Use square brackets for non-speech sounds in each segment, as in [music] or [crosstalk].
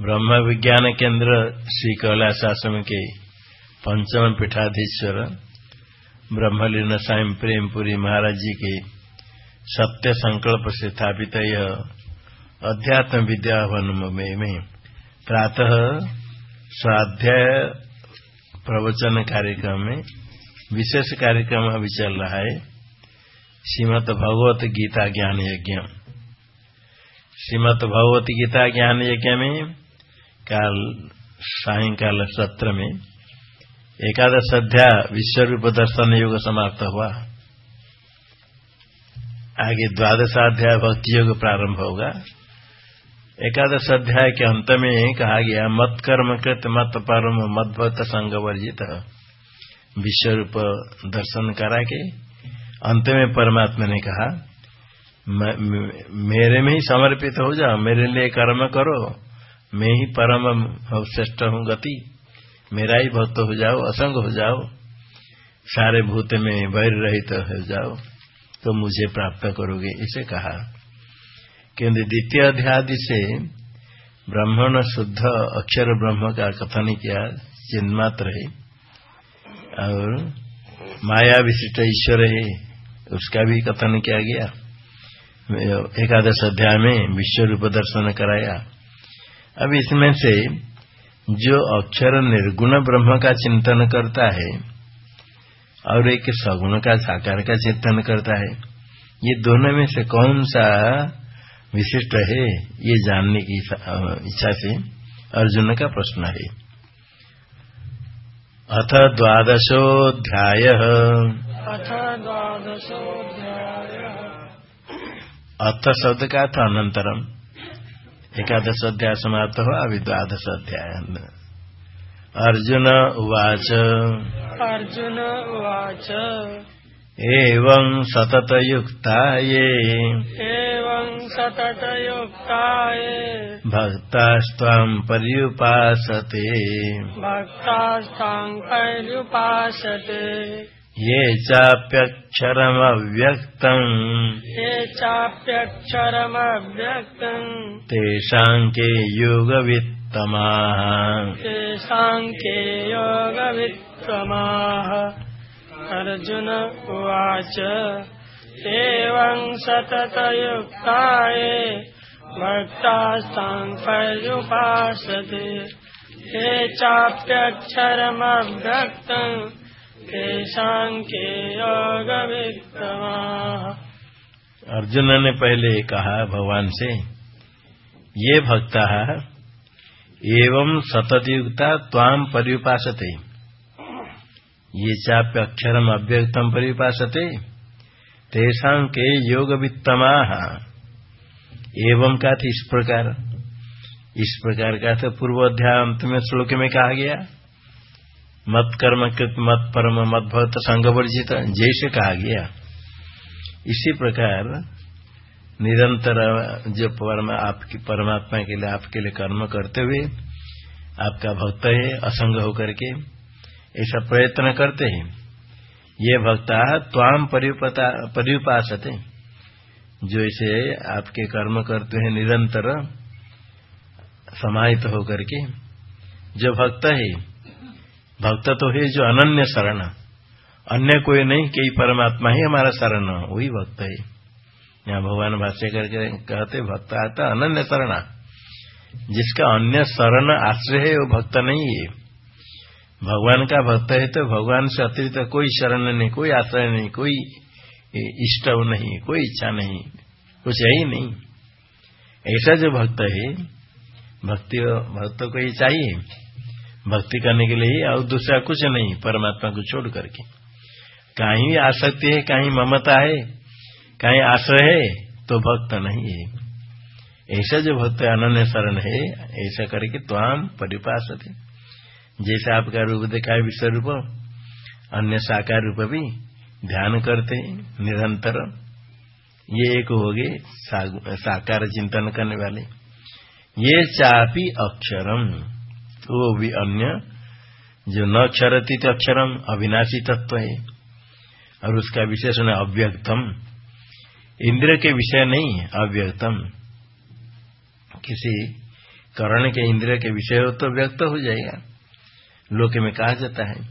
ब्रह्म विज्ञान केंद्र श्री कैलाश आश्रम के पंचम पीठाधीश्वर, ब्रह्मलीन साई प्रेमपुरी महाराज जी के सत्य संकल्प से स्थापित यह अध्यात्म विद्या में प्रातः स्वाध्याय प्रवचन कार्यक्रम में विशेष कार्यक्रम अभी चल रहा है। श्रीमद भगवत गीता ज्ञान यज्ञ। श्रीमद भगवत गीता ज्ञान यज्ञ में काल, सायकाल सत्र में एकादश अध्याय विश्व रूप दर्शन योग समाप्त हुआ। आगे द्वादशाध्याय भक्ति योग प्रारंभ होगा। एकादश अध्याय के अंत में कहा गया मत कर्म कृत मत परम मत भक्त संग वर्जित विश्व रूप दर्शन करा के अंत में परमात्मा ने कहा मेरे में ही समर्पित हो जाओ, मेरे लिए कर्म करो। मैं ही परम श्रेष्ठ हूँ गति। मेरा ही भक्त हो जाओ, असंग हो जाओ। सारे भूत में वैर रहित तो हो जाओ। तो मुझे प्राप्त करोगे, इसे कहा। किंतु द्वितीय अध्यादि से ब्राह्मण शुद्ध अक्षर ब्रह्म का कथन किया, चिन्मात्र है। और माया विशिष्ट ईश्वर है, उसका भी कथन किया गया। एकादश अध्याय में विश्व रूप दर्शन कराया। अब इसमें से जो अक्षर निर्गुण ब्रह्म का चिंतन करता है और एक सगुण का साकार का चिंतन करता है ये दोनों में से कौन सा विशिष्ट है ये जानने की इच्छा से अर्जुन का प्रश्न है। अथ द्वादशोध्याय अथ शब्द का था अनंतरम। एकादश अध्याय समाप्त हुआ अभी द्वादश अध्याय अर्जुन उवाच। अर्जुन उवाच। एवं सततयुक्ता ये एवं सततयुक्ता ये भक्तास्त्वाम् पर्युपासते। भक्तास्तां पर्युपासते। ये चाप्यक्षरमव्यक्तम्। ये चाप्यक्षरमव्यक्तम्। तेषाम् के योगवित्तमाः। तेषां के योगविक्रमाः अर्जुन उवाच एवं सततयुक्ता ये भक्तास्तां पर्युपासते। ये चाप्यक्षरमव्यक्तम्। अर्जुन ने पहले कहा भगवान से, ये भक्ता एवं सततयुक्ता त्वाम पर्युपासते। ये चाप्य अक्षरम अव्यक्तम पर्युपासते। तेषा के योग वित्तमा एवं का इस प्रकार। इस प्रकार का था पूर्व अध्याय में श्लोक में कहा गया मत कर्म कृत मत परम मत भक्त संग वर्जित जैसे कहा गया। इसी प्रकार निरंतर जो परम आपकी परमात्मा के लिए आपके लिए कर्म करते हुए आपका भक्त है, असंग होकर के, ऐसा प्रयत्न करते हैं। ये भक्ता त्वाम पर्युपासते जो ऐसे आपके कर्म करते हैं, निरंतर समाहित होकर के, जो भक्त है भक्त तो है जो अनन्य शरण। अन्य कोई नहीं कई परमात्मा ही हमारा शरण वही भक्त है। यहाँ भगवान भाष्य करके कहते, भक्त आता अनन्य शरणा। जिसका अन्य शरण आश्रय है, वो भक्त नहीं है। भगवान का भक्त है तो भगवान से अतिरिक्त कोई शरण नहीं, कोई आश्रय नहीं, कोई इष्ट नहीं, कोई इच्छा नहीं, कुछ है ही नहीं। ऐसा जो भक्त है, भक्ति, भक्त को ही चाहिए। भक्ति करने के लिए ही और दूसरा कुछ नहीं, परमात्मा को छोड़ करके। कहीं आसक्ति है, कहीं ममता है, कहीं आश्रय है तो भक्त नहीं है। ऐसा जो भक्त अनन्य शरण है, ऐसा करके आम परिपास जैसे आपका रूप देखा है विश्व रूप अन्य साकार रूप भी ध्यान करते, निरंतर। ये एक हो गए साकार चिंतन करने वाले। ये चापी अक्षरम। वो भी अन्य, जो न क्षरती अक्षरम, अविनाशी तत्व है। और उसका विशेषण अव्यक्तम। इंद्र के विषय नहीं अव्यक्तम। किसी करण के इंद्रिय के विषय हो तो व्यक्त हो जाएगा। लोक में कहा जाता है,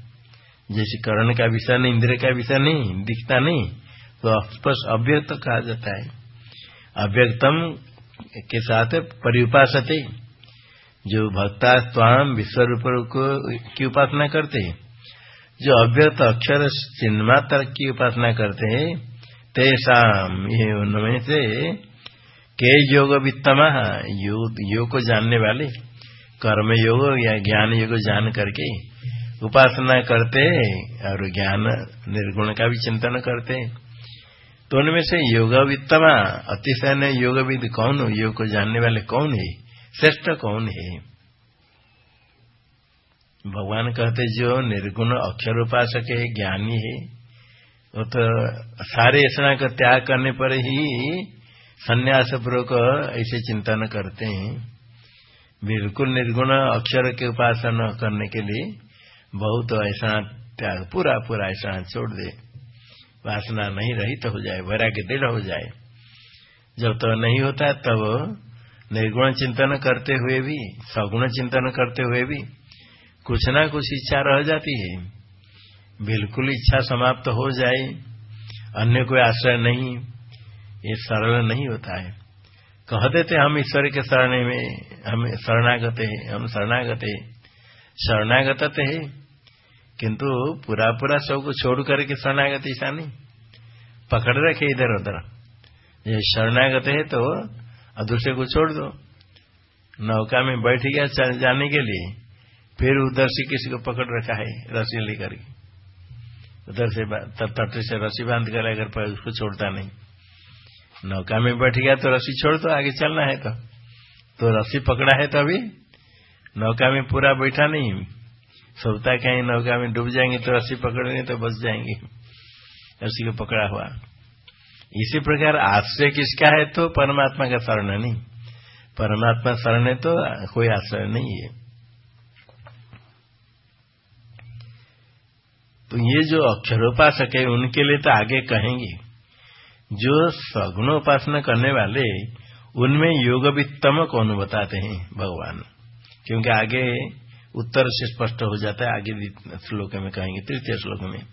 जैसे करण का विषय नहीं इंद्रिय का विषय नहीं, दिखता नहीं तो स्पष्ट अव्यक्त कहा जाता है। अव्यक्तम के साथ परिउपासते। जो भक्ता स्वाम विश्व रूप को की उपासना करते हैं जो अव्यक्त अक्षर चिन्मात्र की उपासना करते हैं तेसाम ये उनमें से के योग वित्तमा योग, योग को जानने वाले कर्म योग या ज्ञान योग जान करके उपासना करते और ज्ञान निर्गुण का भी चिंतन करते तो उनमें से योग वित्तमा अतिशय योग विद कौन योग को जानने वाले कौन है? श्रेष्ठ कौन है? भगवान कहते, जो निर्गुण अक्षर उपासक है, ज्ञानी है, वो तो सारे ऐसा का त्याग करने पर ही संन्यास पूर्वक ऐसे चिंतन करते हैं। बिल्कुल निर्गुण अक्षर के उपासना करने के लिए बहुत ऐसा त्याग पूरा पूरा ऐसा छोड़ दे। वासना नहीं रही तो हो जाए, वैराग्य दृढ़ हो जाए। जब तो नहीं होता, तब निर्गुण चिंतन करते हुए भी, सगुण चिंतन करते हुए भी कुछ ना कुछ इच्छा रह जाती है। बिल्कुल इच्छा समाप्त हो जाए, अन्य कोई आश्रय नहीं, ये सरल नहीं होता है। कह देते हम ईश्वर के शरण में, हम शरणागत है, हम शरणागत है शरणागत है, किंतु पूरा पूरा सबको छोड़ करके शरणागत ऐसा नहीं। पकड़ रखे इधर उधर ये शरणागत है तो दूसरे को छोड़ दो। नौका में बैठ गया जाने के लिए, फिर उधर से किसी को पकड़ रखा है, रस्सी लेकर उधर से तट से रस्सी बाँध कर अगर उसको छोड़ता नहीं। नौका में बैठ गया तो रस्सी छोड़ दो, आगे चलना है तो। तो रस्सी पकड़ा है तो अभी नौका में पूरा बैठा नहीं। सोचता कहीं नौका में डूब जाएँगे तो रस्सी पकड़ेंगे तो बच जाएँगे। रस्सी को पकड़ा हुआ। इसी प्रकार आश्रय किसका है तो परमात्मा का शरण नहीं। परमात्मा शरण है तो कोई आश्रय नहीं है। तो ये जो अक्षरोपासक है, उनके लिए तो आगे कहेंगे। जो सगुण उपासना करने वाले, उनमें योग वित्तम कौन बताते हैं? भगवान। क्योंकि आगे उत्तर से स्पष्ट हो जाता है, आगे श्लोक में कहेंगे, तृतीय श्लोक में।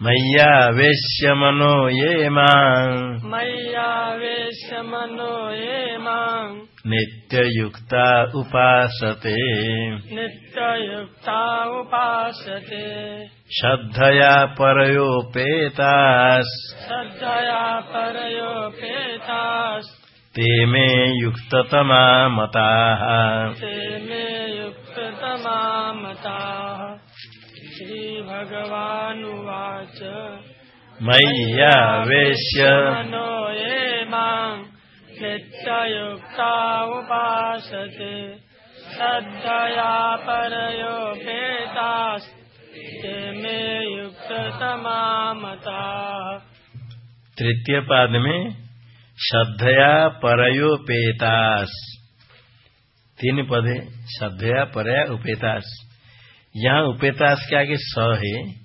उवाच मय्यावेश्य मनो ये माम् मय्यावेश्य मनो ये माम् नित्ययुक्ता उपासते। नित्ययुक्ता उपासते। श्रद्धया परयोपेतास्। श्रद्धया परयोपेतास्। ते मे युक्ततमा मताः ते मे युक्ततमा मताः श्रीभगवानुवाच। मय्यावेश्य मनो ये माम् नित्ययुक्ता उपासते श्रद्धया परयोपेतास्ते मे युक्ततमा मताः तृतीय पाद में श्रद्धया परयोपेतास तीन पद श्रद्धया परया उपेतास यहाँ उपेतास के आगे स है।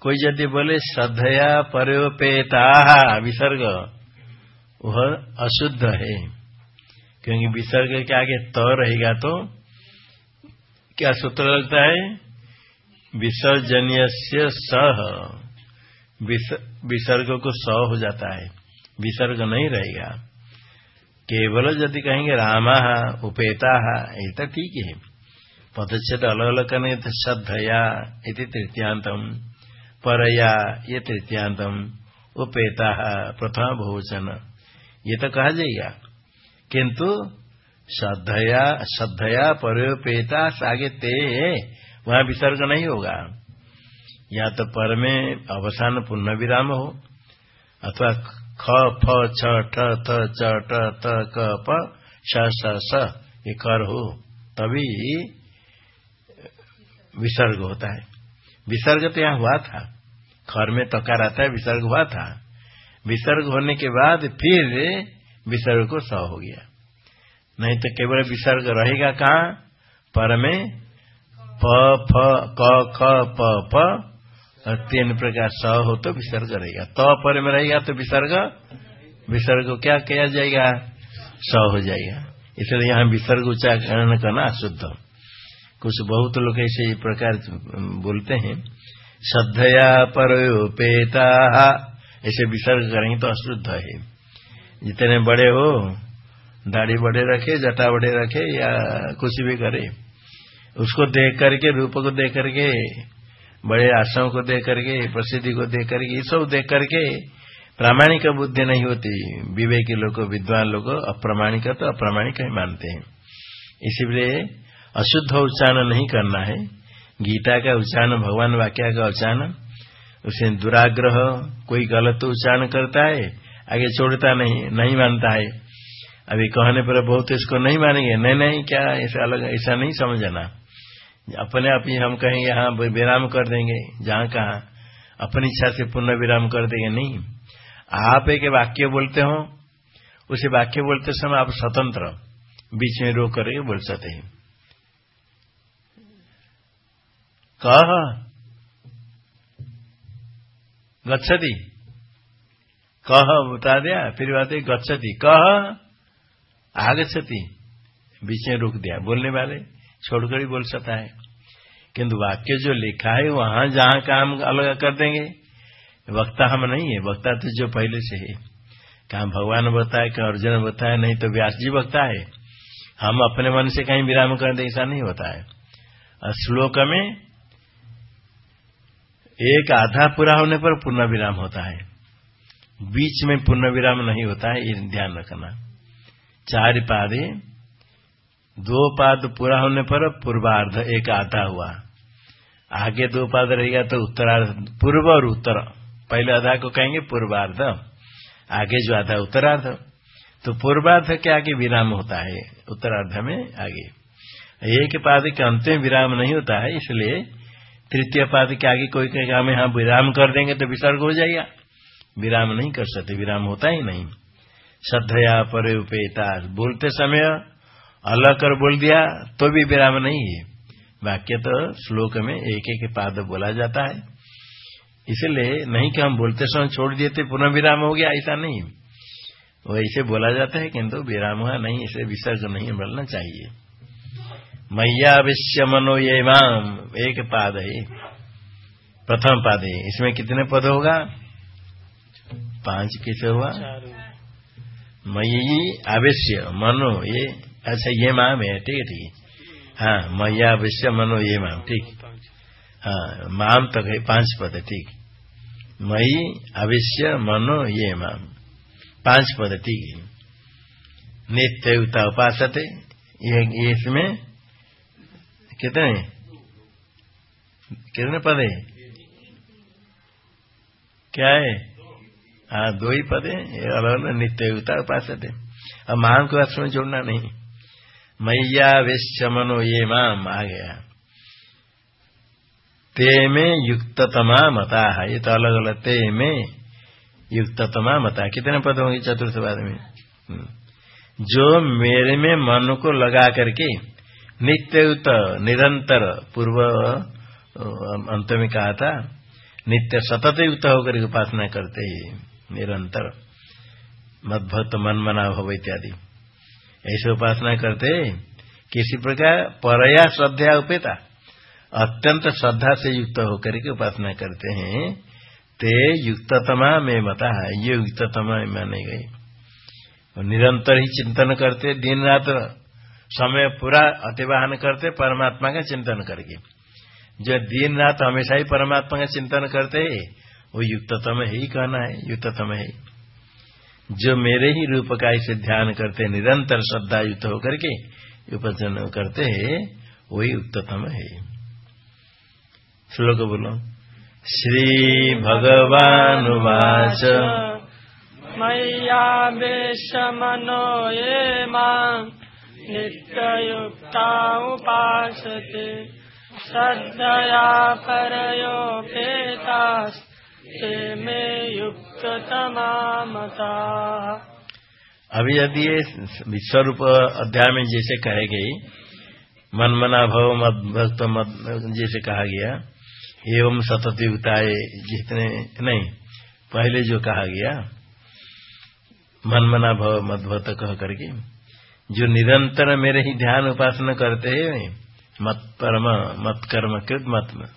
कोई यदि बोले श्रद्धया परोपेता विसर्ग, वह अशुद्ध है। क्योंकि विसर्ग के आगे त रहेगा तो क्या सूत्र लगता है? विसर्जनीय से। सह विसर्ग को स हो जाता है। विसर्ग नहीं रहेगा। केवल यदि कहेंगे, रामा उपेता ये तो ठीक है। पदच्छेद अलग अलग करने श्रद्धया इति तृतीयांतम। परया ये तृतीयांतम। उपेता प्रथम बहुवचन। ये तो कहा जाएगा। किंतु श्रद्धया श्रद्धया परोपेता आगे ते वहाँ विसर्ग नहीं होगा। या तो पर में अवसान पुनः विराम हो, अथवा ख, फ, छ, ठ क, प श, स, ये कर हो, तभी विसर्ग होता है। विसर्ग तो यहाँ हुआ था। खर में तकार आता है, विसर्ग हुआ था। विसर्ग होने के बाद फिर विसर्ग को स हो गया। नहीं तो केवल विसर्ग रहेगा कहा? पर में प, फ, क, ख, प प तीन प्रकार स हो तो विसर्ग रहेगा। त तो पर में रहेगा तो विसर्ग? विसर्ग को क्या किया जाएगा? स हो जाएगा। इसलिए यहाँ विसर्ग उच्चारण करना अशुद्ध। कुछ बहुत लोग ऐसे प्रकार बोलते हैं। श्रद्धया परोपेता। ऐसे विसर्ग करेंगे तो अशुद्ध है। जितने बड़े हो, दाढ़ी बड़े रखे, जटा बड़े रखे या कुछ भी करे, उसको देख करके, रूप को देख करके, बड़े आश्रम को देख करके, प्रसिद्धि को देख करके, ये सब देख करके प्रामाणिक बुद्धि नहीं होती। विवेकी लोग, विद्वान लोग अप्रामाणिक तो अप्रामाणिक ही मानते हैं। इसलिए अशुद्ध उच्चारण नहीं करना है। गीता का उच्चारण, भगवान वाक्य का उच्चारण, उसे दुराग्रह, कोई गलत उच्चारण करता है, आगे छोड़ता नहीं नहीं मानता है। अभी कहने पर बहुत इसको नहीं मानेंगे, नहीं नहीं, क्या ऐसा अलग, ऐसा नहीं समझना। अपने आप ही हम कहेंगे यहाँ विराम कर देंगे, जहाँ कहा, अपनी इच्छा से पुनः विराम कर देंगे, नहीं। आप एक वाक्य बोलते हो, उसे वाक्य बोलते समय आप स्वतंत्र, बीच में रोक करके बोल सकते हैं। कह गच्छति। कह बता दिया फिर बात गच्छति। कह आगछति बीच में रोक दिया। बोलने वाले, छोड़कर ही बोल सकता है। किंतु वाक्य जो लिखा है, वहाँ जहाँ काम अलग कर देंगे। वक्ता हम नहीं है। वक्ता तो जो पहले से है। कहा भगवान बताए कहा अर्जुन बताए नहीं तो व्यास जी वक्ता है। हम अपने मन से कहीं विराम कर दे, ऐसा नहीं होता है। और श्लोक में एक आधा पूरा होने पर पुनः विराम होता है। बीच में पुनः विराम नहीं होता है, ये ध्यान रखना। चार पादे, दो पाद पूरा होने पर पूर्वार्ध एक आधा हुआ। आगे दो पाद रहेगा तो उत्तरार्ध, पूर्व और उत्तर। पहले आधा को कहेंगे पूर्वार्ध, आगे जो आधा उत्तरार्ध। तो पूर्वार्ध के आगे विराम होता है, उत्तरार्ध में आगे। एक पाद के अंत में विराम नहीं होता है, इसलिए तृतीय पाद के आगे कोई कहेगा, हम यहाँ विराम कर देंगे तो विसर्ग हो जाएगा। विराम नहीं कर सकते, विराम होता ही नहीं। श्रद्धया पर बोलते समय अलग कर बोल दिया तो भी विराम नहीं है। वाक्य तो श्लोक में एक एक पाद बोला जाता है। इसलिए नहीं कि हम बोलते समय छोड़ दिए थे पुनः विराम हो गया, ऐसा नहीं। वो ऐसे बोला जाता है, किंतु विराम हुआ नहीं, इसे विसर्ग नहीं बोलना चाहिए। मैया विश्व मनो ये माम एक पाद है। प्रथम पाद है। इसमें कितने पद होगा? पाँच किसे हुआ? मई आवेश्य मनो, ये अच्छा ये माम है, ठीक है ठीक है। हाँ मैया विश्व मनो, ये माम, ठीक हाँ। माम तक है, पाँच पद है, ठीक मई अविश्य, मनो, ये माम। पाँच पद, ठीक है। नित्य उता उपासत ये इसमें कितने कितने पद है? क्या है? हाँ दो ही पद है। अलग नित्य उता उपासत है। अब माम को अर्थ में जोड़ना नहीं। मैया विश्व मनो ये माम आ गया। ते में युक्ततमा मता है। ये तो अलग अलग ते में युक्ततमा मता कितने पद होंगे चतुर्थ बाद में? हम्म। जो मेरे में मन को लगा करके नित्ययुक्त निरंतर, पूर्व अंत में कहा था, नित्य सतत युक्त होकर उपासना करते ही, निरंतर मन मना भव इत्यादि। ऐसे उपासना करते किसी प्रकार परया श्रद्धा उपेता, अत्यंत श्रद्धा से युक्त होकर के उपासना करते हैं, ते युक्ततमा में मता है ये युक्ततमा माने गई। निरंतर ही चिंतन करते, दिन रात समय पूरा अतिवाहन करते, परमात्मा का चिंतन करके। जो दिन रात हमेशा ही परमात्मा का चिंतन करते है वो युक्ततम ही कहना है, युक्ततम है जो मेरे ही रूप का इसे ध्यान करते, निरंतर श्रद्धा युक्त होकर के उपचन करते है वही उत्तम है। श्लोक बोलो। श्री भगवान वाच। मैया मनो ये नित्ययुक्ता उपासते श्रद्धया परयोपेतास् में युक्त तमामता अभी यदि ये विश्वरूप अध्याय में जैसे कहे मन मना भव मद भक्त मद जैसे कहा गया, एवं सतत युक्ताए जितने नहीं, पहले जो कहा गया मन मना भव मदभत कह करके जो निरंतर मेरे ही ध्यान उपासना करते हैं, मत परम, मत कर्म कृत, मत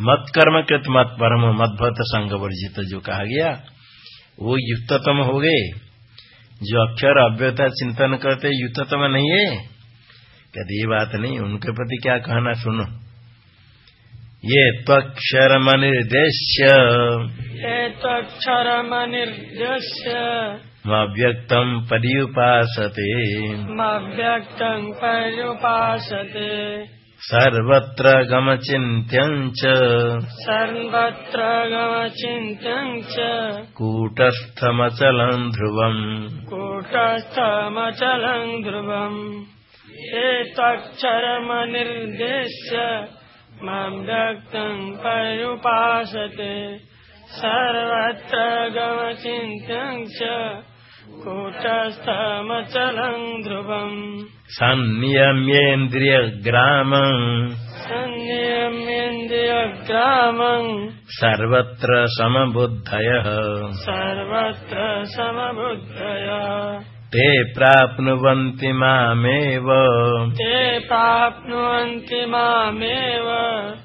मत कर्म कृत, मत परम मदभत संग वर्जित, जो कहा गया, वो युक्ततम हो गए। जो अक्षर अव्यता चिंतन करते, युक्ततम नहीं है। कभी ये बात नहीं, उनके प्रति क्या कहना सुनो? ये त्वक्षरमनिर्देश्य। ये त्वक्षरमनिर्देश्य। मव्यक्तम् पर्युपासते। मव्यक्तम् पर्युपासते। सर्वत्र गमचिन्त्यम् च। सर्वत्र गमचिन्त्यम् च। कूटस्थमचलम् ध्रुवम्। कूटस्थमचलम् ध्रुवम् मां रक्तं परुपासते सर्वत्र गमचिन्त्यं च कूटस्थमचलं ध्रुवम्। संनियमेन्द्रियग्रामम् संनियमेन्द्रियग्रामम् सर्वत्र समबुद्धयः। सर्वत्र समबुद्धयः। ते प्राप्नुवन्ति मामेव। ते प्राप्नुवन्ति मामेव।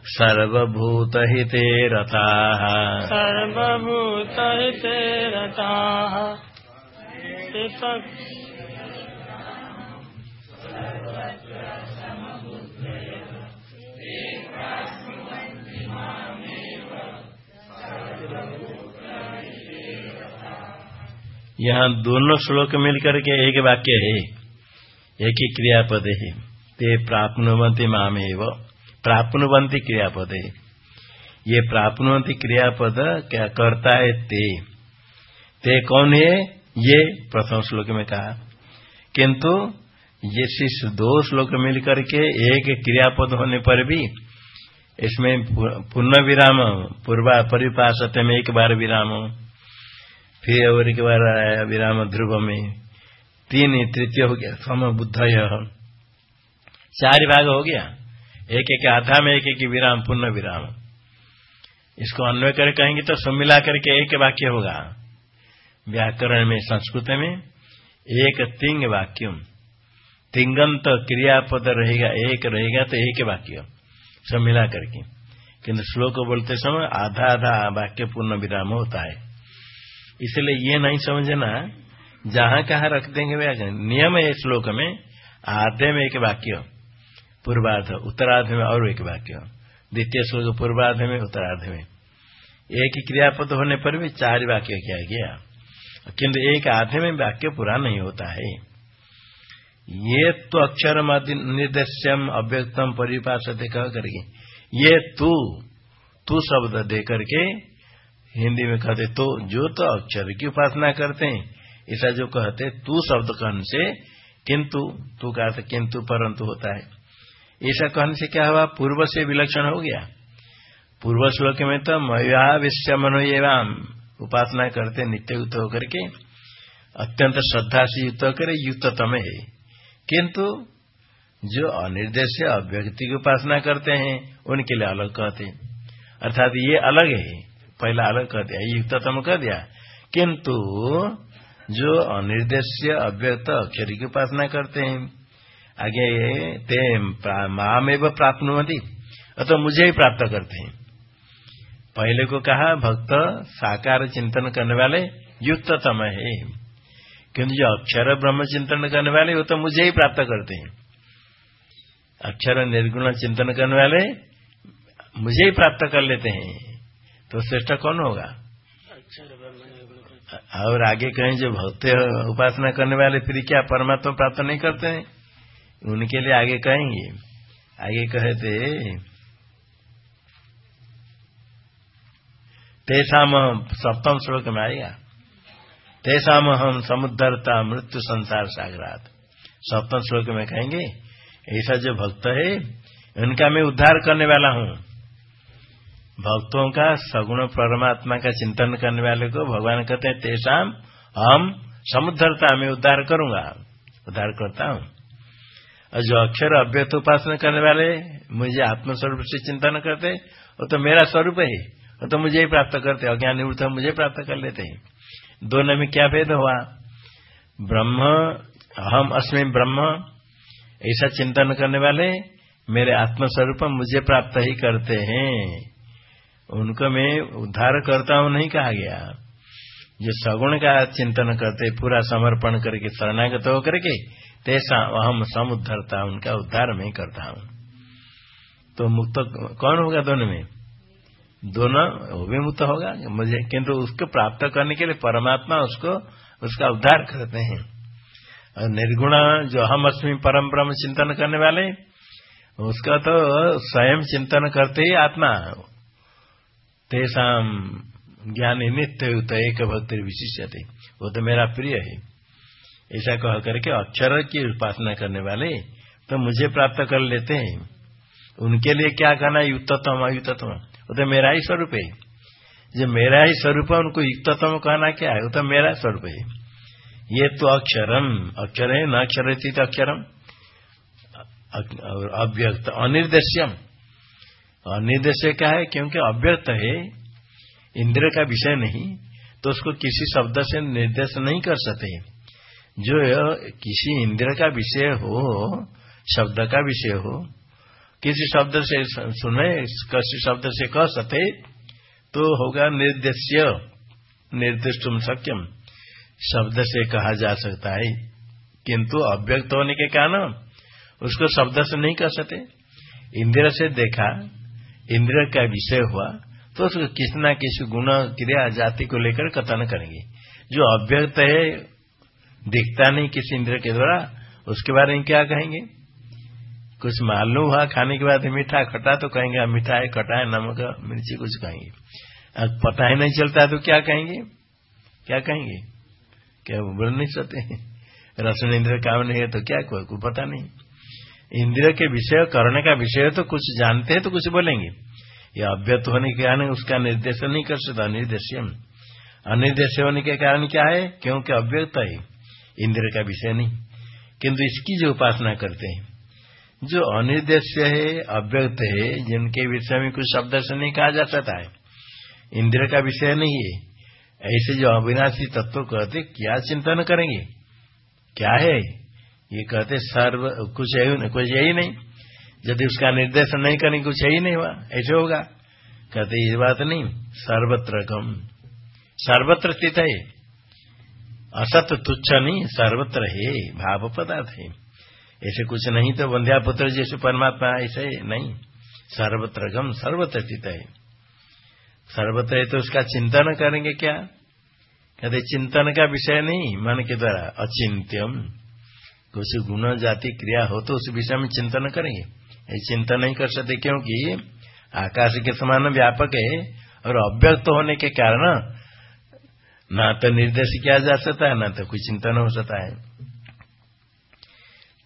सर्वभूतहिते रताः। सर्वभूतहिते रताः। यहाँ दोनों श्लोक मिलकर के एक वाक्य है। एक ही क्रियापद है। ते प्राप्नुवंती मामेव। प्राप्नुवंती क्रियापद है। ये प्राप्नुवंती क्रियापद क्या करता है ते? ते कौन है? ये प्रथम श्लोक में कहा। किंतु ये शिष दो श्लोक मिलकर के एक क्रियापद होने पर भी इसमें पुनः विराम पूर्वा परिपाशत में एक बार विराम फिर और एक बार आया विराम ध्रुव में तीन तृतीय हो गया सम बुद्ध चार भाग हो गया एक एक आधा में एक एक विराम पुण्य विराम इसको अन्वय कर कहेंगे तो सब मिला करके एक वाक्य होगा व्याकरण में संस्कृत में एक तिंग वाक्यम तिंगंत क्रियापद रहेगा एक रहेगा तो एक वाक्य सब मिला करके किंतु श्लोक बोलते समय आधा आधा वाक्य पूर्ण विराम होता है इसलिए ये नहीं समझना जहाँ कहा रख देंगे वे नियम है श्लोक में, आधे में एक वाक्य, पूर्वाध, उत्तरार्ध में और एक वाक्य। द्वितीय श्लोक पूर्वार्ध में, उत्तरार्ध में। एक क्रियापद होने पर भी चार वाक्य किया गया। किंतु एक आधे में वाक्य पूरा नहीं होता है। ये तो अक्षर निर्देश्यम अव्यक्तम परिपाश कह करके, ये तू तू शब्द दे करके हिंदी में कहते तो जो तो अक्षर की उपासना करते हैं। ऐसा जो कहते, तू शब्द कहने से, किंतु तू कहते, किंतु परंतु होता है। ऐसा कहने से क्या हुआ? पूर्व से विलक्षण हो गया। पूर्व श्लोक में तो मया विश्व मनो एवं उपासना करते नित्य युक्त होकर के, अत्यंत श्रद्धा से युक्त होकर युक्ततम है। किंतु, जो अनिर्देश अभ्यक्ति की उपासना करते हैं, उनके लिए अलग कहते हैं। अर्थात ये अलग है। पहला अलग कहते दिया युक्ततम कर दिया। किंतु, जो अनिर्देश अव्यक्त अक्षर की उपासना करते हैं, आगे ते माम एवं प्राप्त अतः मुझे ही प्राप्त करते हैं। पहले को कहा, भक्त साकार चिंतन करने वाले युक्ततम है। किंतु जो अक्षर ब्रह्म चिंतन करने वाले, वो तो मुझे ही प्राप्त करते हैं। अक्षर निर्गुण चिंतन करने वाले, मुझे ही प्राप्त कर लेते हैं। तो श्रेष्ठ कौन होगा? और आगे कहें जो भक्त उपासना करने वाले फिर क्या परमात्मा प्राप्त नहीं करते हैं? उनके लिए आगे कहेंगे। आगे कहते तेसाम सप्तम श्लोक में आएगा। तेसाम हम समुद्धरता मृत्यु संसार सागरात। सप्तम श्लोक में कहेंगे ऐसा जो भक्त है उनका मैं उद्धार करने वाला हूँ। भक्तों का सगुण परमात्मा का चिंतन करने वाले को भगवान कहते हैं तेसाम हम समुद्धरता में उद्धार करूँगा। उद्धार करता हूँ। और जो अक्षर अव्यक्त उपासना करने वाले, मुझे आत्मस्वरूप से चिंतन करते, वो तो मेरा स्वरूप है। वो तो मुझे ही प्राप्त करते, अज्ञान निवृत्त मुझे प्राप्त कर लेते हैं। दोनों में क्या भेद हुआ? ब्रह्म हम अस्मि ब्रह्म, ऐसा चिंतन करने वाले मेरे आत्मस्वरूप मुझे प्राप्त ही करते हैं। उनको मैं उद्धार करता हूँ, नहीं कहा गया। जो सगुण का चिंतन करते, पूरा समर्पण करके, शरणागत होकर के, तैसा अहम सम उद्धरता उनका उद्धार मैं करता हूँ। तो मुक्त कौन होगा दोनों में? दोनों वो भी मुक्त होगा। मुझे किंतु उसको प्राप्त करने के लिए परमात्मा उसको, उसका उद्धार करते हैं। और निर्गुण जो हम अस्मी परम ब्रह्म चिंतन करने वाले, उसका तो स्वयं चिंतन करते ही आत्मा। तेषा ज्ञान नित्य युत एक भक्ति विशिष्य वो तो मेरा प्रिय है। ऐसा कह करके अक्षर की उपासना करने वाले तो मुझे प्राप्त कर लेते हैं। उनके लिए क्या कहना युक्ततम अयुक्तम वो तो मेरा ही स्वरूप है। जो मेरा ही स्वरूप है, उनको युक्ततम कहना क्या है? वो तो मेरा स्वरूप है। ये तो अक्षरम। अक्षर है न अक्षर तो अक्षरम। अव्यक्त अनिर्देश्यम। अनिर्देश्य क्या है? क्योंकि अव्यक्त है इंद्र का विषय नहीं तो उसको किसी शब्द से निर्देश नहीं कर सकते। जो किसी इंद्र का विषय हो, शब्द का विषय हो, किसी शब्द से सुने, किसी शब्द से कह सकते तो होगा निर्देश्य निर्दिष्टुम सक्यम शब्द से कहा जा सकता है, किंतु अव्यक्त होने के कारण उसको शब्द से नहीं कह सकते। इंद्र से देखा इंद्र का विषय हुआ तो उसको किसी न किसी गुण क्रिया जाति को लेकर कथन करेंगे। जो अव्यक्त है, दिखता नहीं किसी इंद्र के द्वारा, उसके बारे में क्या कहेंगे? कुछ मालूम हुआ, खाने के बाद मीठा खटा तो कहेंगे मीठा है, खटा है, नमक, मिर्ची, कुछ कहेंगे। अब पता ही नहीं चलता तो क्या कहेंगे? क्या कहेंगे? क्या बोल नहीं सकते रसन इंद्र काम नहीं है तो क्या कोई को पता नहीं। इंद्र के विषय करने का विषय तो कुछ जानते हैं तो कुछ बोलेंगे। ये अव्यक्त होने के कारण उसका निर्देश नहीं कर सकता, अनिर्देश्यम। अनिर्देश होने के कारण क्या है? क्योंकि अव्यक्त है इंद्र का विषय नहीं। किंतु इसकी जो उपासना करते हैं, जो अनिर्देश्य है, अव्यक्त है, जिनके विषय में कुछ शब्द से नहीं कहा जा सकता है इंद्र का विषय नहीं है। ऐसे जो अविनाशी तत्व कहते, क्या चिंतन करेंगे? क्या है? ये कहते सर्व कुछ है कुछ यही नहीं। यदि उसका निर्देशन नहीं करेंगे कुछ ही नहीं हुआ। ऐसे होगा? कहते ये बात नहीं, सर्वत्र कम सर्वत्र स्थित है। असत तुच्छ नहीं, सर्वत्र है, भाव पदार्थ है। ऐसे कुछ नहीं तो बंध्या पुत्र जैसे परमात्मा ऐसे नहीं। सर्वत्र गम, सर्वत्र स्थित है। सर्वत्र है तो उसका चिंतन करेंगे क्या? कहते, चिंतन का विषय नहीं, मन के द्वारा अचिंत्यम। कुछ गुण जाति क्रिया हो तो उस विषय में चिंतन करेंगे। ये चिंता नहीं कर सकते क्योंकि आकाश के समान व्यापक है और अव्यक्त होने के कारण ना तो निर्देश किया जा सकता है, ना तो कोई चिंतन हो सकता है।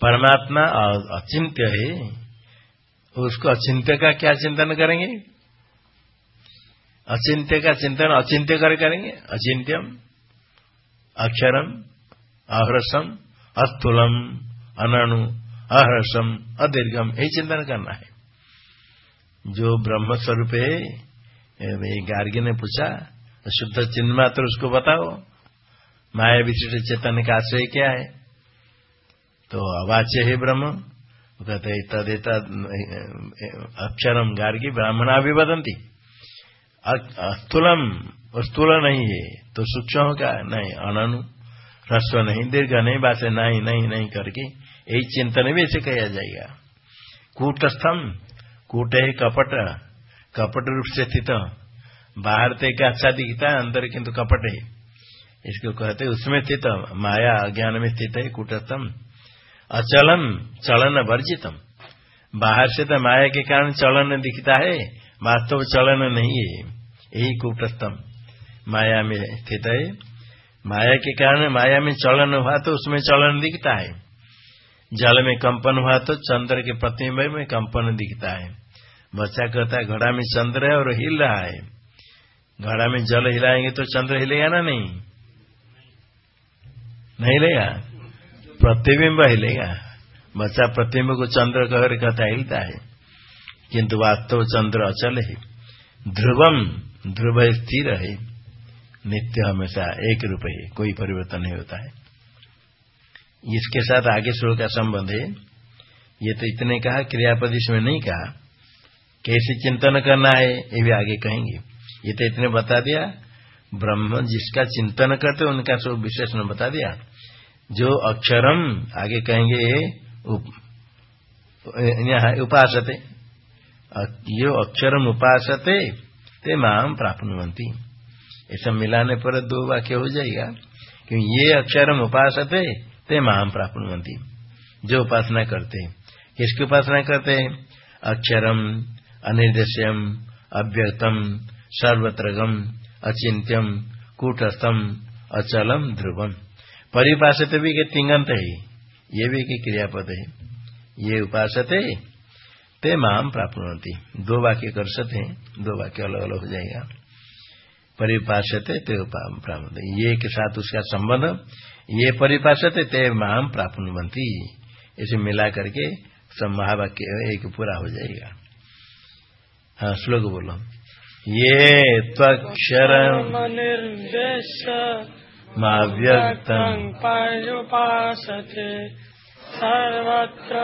परमात्मा अचिंत्य है, उसको अचिंत्य का क्या चिंतन करेंगे? अचिंत्य का चिंतन अचिंत्य कर करेंगे? अचिंत्यम, अक्षरम अहरसम अस्थूलम अनु अहर्षम, अदीर्घम, यही चिंतन करना है। जो ब्रह्म स्वरूप है गार्गी ने पूछा, शुद्ध चिन्ह मात्र उसको बताओ, माया विशिष्ट चेतन का आश्रय क्या है? तो अवाच्य है ब्रह्म कहते तदेत अक्षरम गार्गी, ब्राह्मणा भी बदंती स्थूलम स्थूल नहीं है तो सूक्ष्म का नहीं अनु ह्रस्व नहीं, दीर्घ नहीं बासे नहीं नहीं नहीं करके यही चिंतन भी ऐसे कहा जाएगा। कूटस्थम, कूट है कपट कपट रूप से स्थित। बाहर तो एक अच्छा दिखता है, अंदर किंतु कपट है। इसको कहते उसमें स्थित, माया अज्ञान में स्थित है, कूटस्थम। अचलन, चलन वर्जितम। बाहर से तो माया के कारण चलन दिखता है, वास्तव चलन नहीं है। यही कूटस्थम। माया में स्थित है। माया के कारण माया में चलन हुआ तो उसमें चलन दिखता है। जल में कंपन हुआ तो चंद्र के प्रतिबिंब में कंपन दिखता है। बच्चा कहता है, घड़ा में चंद्र है और हिल रहा है। घड़ा में जल हिलाएँगे तो चंद्र हिलेगा ना नहीं? नहीं हिलेगा। प्रतिबिंब हिलेगा। बच्चा प्रतिबिंब को चंद्र कह कहता हिलता है। किंतु वास्तव चंद्र अचल है। ध्रुवम, ध्रुव स्थिर है। नित्य हमेशा एक रूप है कोई परिवर्तन नहीं होता है। इसके साथ आगे श्लोक का संबंध है। ये तो इतने कहा क्रियापदिश में नहीं कहा। कैसे चिंतन करना है ये भी आगे कहेंगे। ये तो इतने बता दिया। ब्रह्म जिसका चिंतन करते उनका सब विशेषण बता दिया। जो अक्षरम आगे कहेंगे उप, उपासते। जो अक्षरम उपासते ते माम प्राप्त ऐसा मिलाने पर दो वाक्य हो जाएगा क्योंकि ये अक्षरम उपासते ते माम प्राप्त जो उपासना करते हैं। किसकी उपासना करते हैं? अक्षरम, अनिर्देश्यम, अव्यक्तम, सर्वत्रगम अचिंत्यम कूटस्थम, अचलम, ध्रुवम। परिभाषित भी के तिंगंत है। ये भी के क्रियापद है। ये उपासत है, ते माम प्राप्त दो वाक्य कर सकते हैं, दो वाक्य अलग अलग हो जाएगा। परिभाषित ते प्राप्त ये के साथ उसका संबंध ये परिभाषित ते माम प्राप्त इसे मिला करके महावाक्य एक पूरा हो जाएगा। हाँ श्लोक बोलो। ये त्वक्षर निर्देश व्यक्तम पर्युपासते सर्वत्र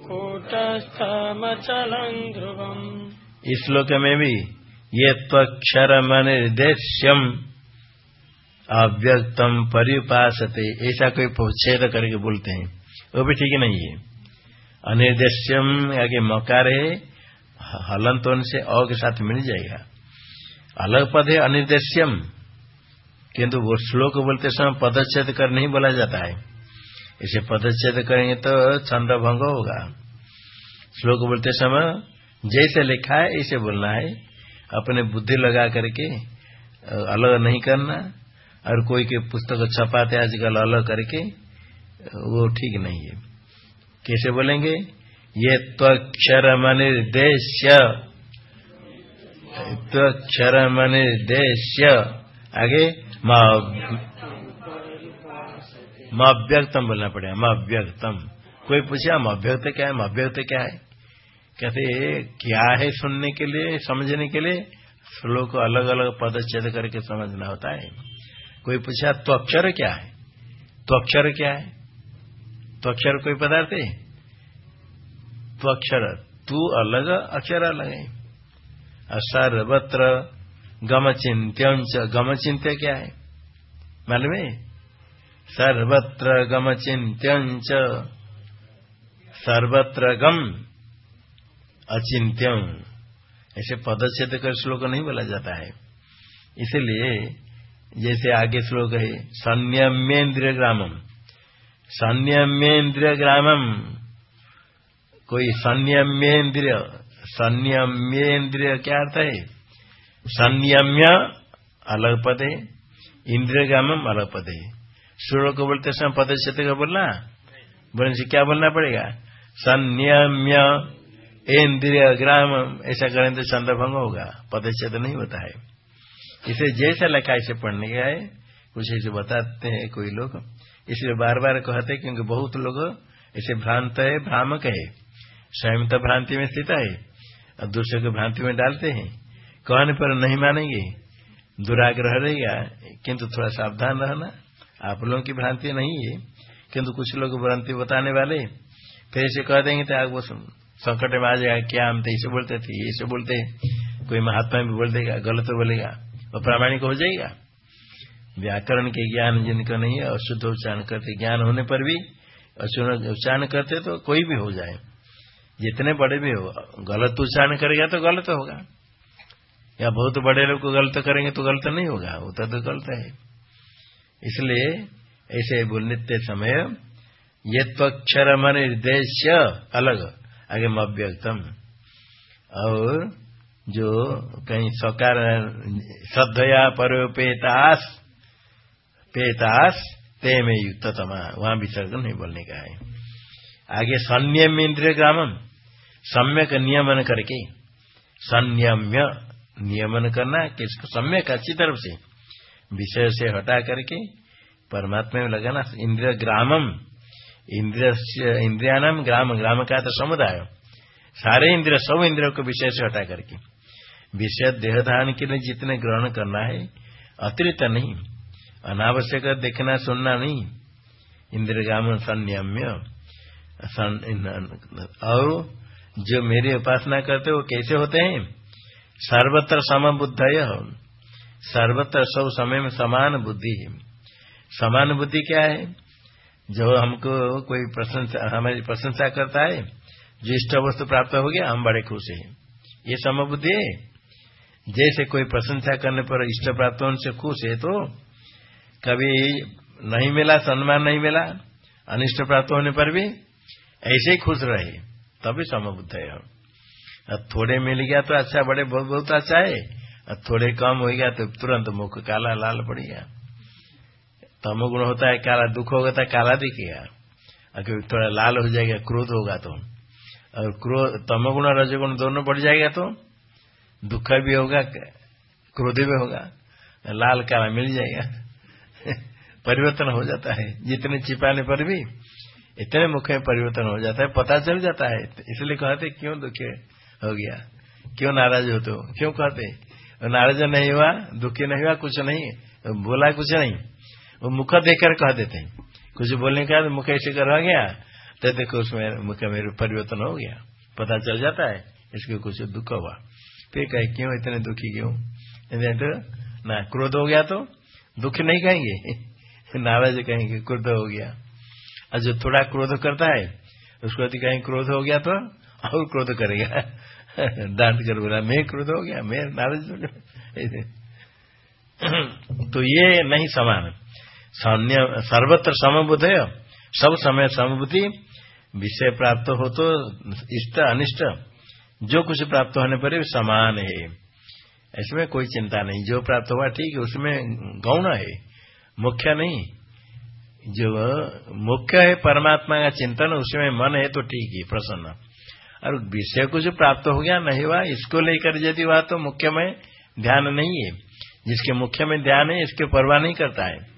कूटस्थमचलं ध्रुवम्। इस श्लोक में भी ये त्वक्षर निर्देश्यम अव्यक्तम परिपासते। ऐसा कोई छेद करके बोलते हैं। वो भी ठीक नहीं है। अनिर्देश्यम आगे मकार है हलंत से अ के साथ मिल जाएगा। अलग पद है अनिर्देश्यम। किंतु वो श्लोक बोलते समय पदच्छेद कर नहीं बोला जाता है। इसे पदच्छेद करेंगे तो छंद भंग होगा। श्लोक बोलते समय जैसे लिखा है, ऐसे बोलना है। अपने बुद्धि लगा करके अलग नहीं करना, और कोई के पुस्तक छपाते आजकल अलग करके, वो ठीक नहीं है। कैसे बोलेंगे? ये त्वक्षर मनिर्देश्य त्वक्षर मनिर्देश्य आगे मव्यक्तम बोलना पड़ेगा, मव्यक्तम। कोई पूछा मव्यक्त क्या है? मव्यक्त क्या है? कहते क्या है सुनने के लिए, समझने के लिए? श्लोक अलग अलग पदच्छेद करके समझना होता है। कोई पूछा तो अक्षर क्या है? तो अक्षर क्या है? तो अक्षर कोई पदार्थ है? तो अक्षर, तू अलग अक्षर अलग है। सर्वत्र गम चिंत्य गम चिंत्य क्या है? मालूम है? सर्वत्र गम चिंत्य सर्वत्र गम अचिंत्यम ऐसे पदच्छेद कर श्लोक नहीं बोला जाता है। इसलिए, जैसे आगे श्लोक है संयमेन्द्रिय ग्रामम। संयमेन्द्रिय ग्रामम। कोई संयमेन्द्रिय संयमेन्द्रिय क्या अर्थ है? संयम्य अलग पद है, इंद्रिय ग्रामम अलग पद है। सूर्य को बोलते समय पद क्षेत्र का बोलना? बोलने से क्या बोलना पड़ेगा? संयम्य इंद्रिय ग्राम, ऐसा करें तो चंद्रभंग होगा। पदच्छेद नहीं होता है इसे जैसा लिखा इसे पढ़ने का है कुछ ऐसे बताते हैं कोई लोग। इसलिए बार बार कहते क्योंकि बहुत लोग ऐसे भ्रांत है, भ्रामक है। स्वयं तो भ्रांति में स्थित है, और दूसरे को भ्रांति में डालते हैं। कहने पर नहीं मानेंगे। दुराग्रह रहेगा, किंतु थोड़ा सावधान रहना। आप लोगों की भ्रांति नहीं है, किंतु कुछ लोग भ्रांति बताने वाले। फिर ऐसे कह देंगे तो वो संकट में आ जाएगा क्या हम तो इसे बोलते थे, ऐसे बोलते, कोई महात्मा भी बोल देगा, गलत बोलेगा वो प्रामाणिक हो जाएगा। व्याकरण के ज्ञान जिनका नहीं है, अशुद्ध उच्चारण करते, ज्ञान होने पर भी, अशुद्ध उच्चारण करते तो कोई भी हो जाए। जितने बड़े भी हो, गलत उच्चारण करेगा तो गलत होगा। या बहुत बड़े लोग को गलत करेंगे तो गलत नहीं होगा, वो तो गलत है। इसलिए ऐसे बोलते समय ये त्वक्षर मन निर्देश्य अलग। आगे मव्यक्तम और जो कहीं सकार, श्रद्धया परोपेताश पेतास ते में युक्ततमा। वहाँ विसर्ग नहीं बोलने का है। आगे संयम इंद्रिय ग्रामम। सम्यक नियमन करके। संयम्य नियमन करना किसको? सम्यक अच्छी तरफ़ से। विषय से हटा करके, परमात्मा में लगाना। इंद्रिय ग्रामम। इंद्रिय नाम ग्राम ग्राम का तो समुदाय। सारे इंद्रिय, सब इंद्रियों को विषय से हटा करके। विषय देह धारण के लिए जितने ग्रहण करना है, अतिरिक्त नहीं। अनावश्यक देखना, सुनना नहीं। इंद्रगाम संयम्य। और जो मेरी उपासना करते वो कैसे होते हैं? सर्वत्र समबुद्ध सर्वत्र सब समय में समान बुद्धि। है समान बुद्धि क्या है? जो हमको कोई प्रशंसा, हमारी प्रशंसा करता है, जो इष्ट वस्तु प्राप्त हो गया, हम बड़े खुश हैं। ये समबुद्धि है। जैसे कोई प्रशंसा करने पर इष्ट प्राप्त होने से खुश है तो कभी नहीं मिला, सम्मान नहीं मिला, अनिष्ट प्राप्त होने पर भी ऐसे ही खुश रहे, तभी समबुद्ध है अब थोड़े मिल गया तो अच्छा बड़े बहुत बहुत अच्छा है। और थोड़े कम हो गया तो तुरंत मुख काला, लाल पड़ गया। तमोगुण होता है, काला दुख होगा तो काला दिखेगा अगर थोड़ा लाल हो जाएगा, क्रोध होगा तो। और क्रोध तमोगुण और रजगुण दोनों बढ़ जाएगा तो दुख भी होगा, क्रोध भी होगा, लाल काला मिल जाएगा। [laughs] परिवर्तन हो जाता है। जितने छिपाने पर भी, इतने मुख में परिवर्तन हो जाता है, पता चल जाता है। इसलिए कहते, क्यों दुखी हो? गया। क्यों नाराज़ होते हो क्यों कहते? नाराज़ नहीं हुआ, दुखी नहीं हुआ, कुछ नहीं। बोला कुछ नहीं। वो मुख देखकर कह देते हैं। कुछ बोलने का मुख ऐसे कर रह गया। तो देखो उसमें मुख मेरे परिवर्तन हो गया। पता चल जाता है, इसके कुछ दुख हुआ। फिर कहे, क्यों इतने दुखी, क्यों? तो ना, क्रोध हो गया तो दुख नहीं कहेंगे। [laughs] नाराज़ कहेंगे, क्रोध हो गया। और जो थोड़ा क्रोध करता है, उसको यदि कहीं, क्रोध हो गया तो और क्रोध करेगा। [laughs] डांट कर बोला, मैं क्रोध हो गया, मैं नाराज़ [laughs] तो ये नहीं समान सर्वत्र समबुद्ध है सब समय समबुद्धि। विषय प्राप्त हो तो इष्ट, अनिष्ट। जो कुछ प्राप्त होने पर समान है। इसमें कोई चिंता नहीं। जो प्राप्त हुआ ठीक है, उसमें गौण है। मुख्य नहीं। जो मुख्य है परमात्मा का चिंतन, उसमें मन है तो ठीक है, प्रसन्न। और विषय को जो प्राप्त हो गया, नहीं हुआ, इसको लेकर यदि हुआ तो मुख्य में ध्यान नहीं है। जिसके मुख्य में ध्यान है, इसके परवाह नहीं करता है।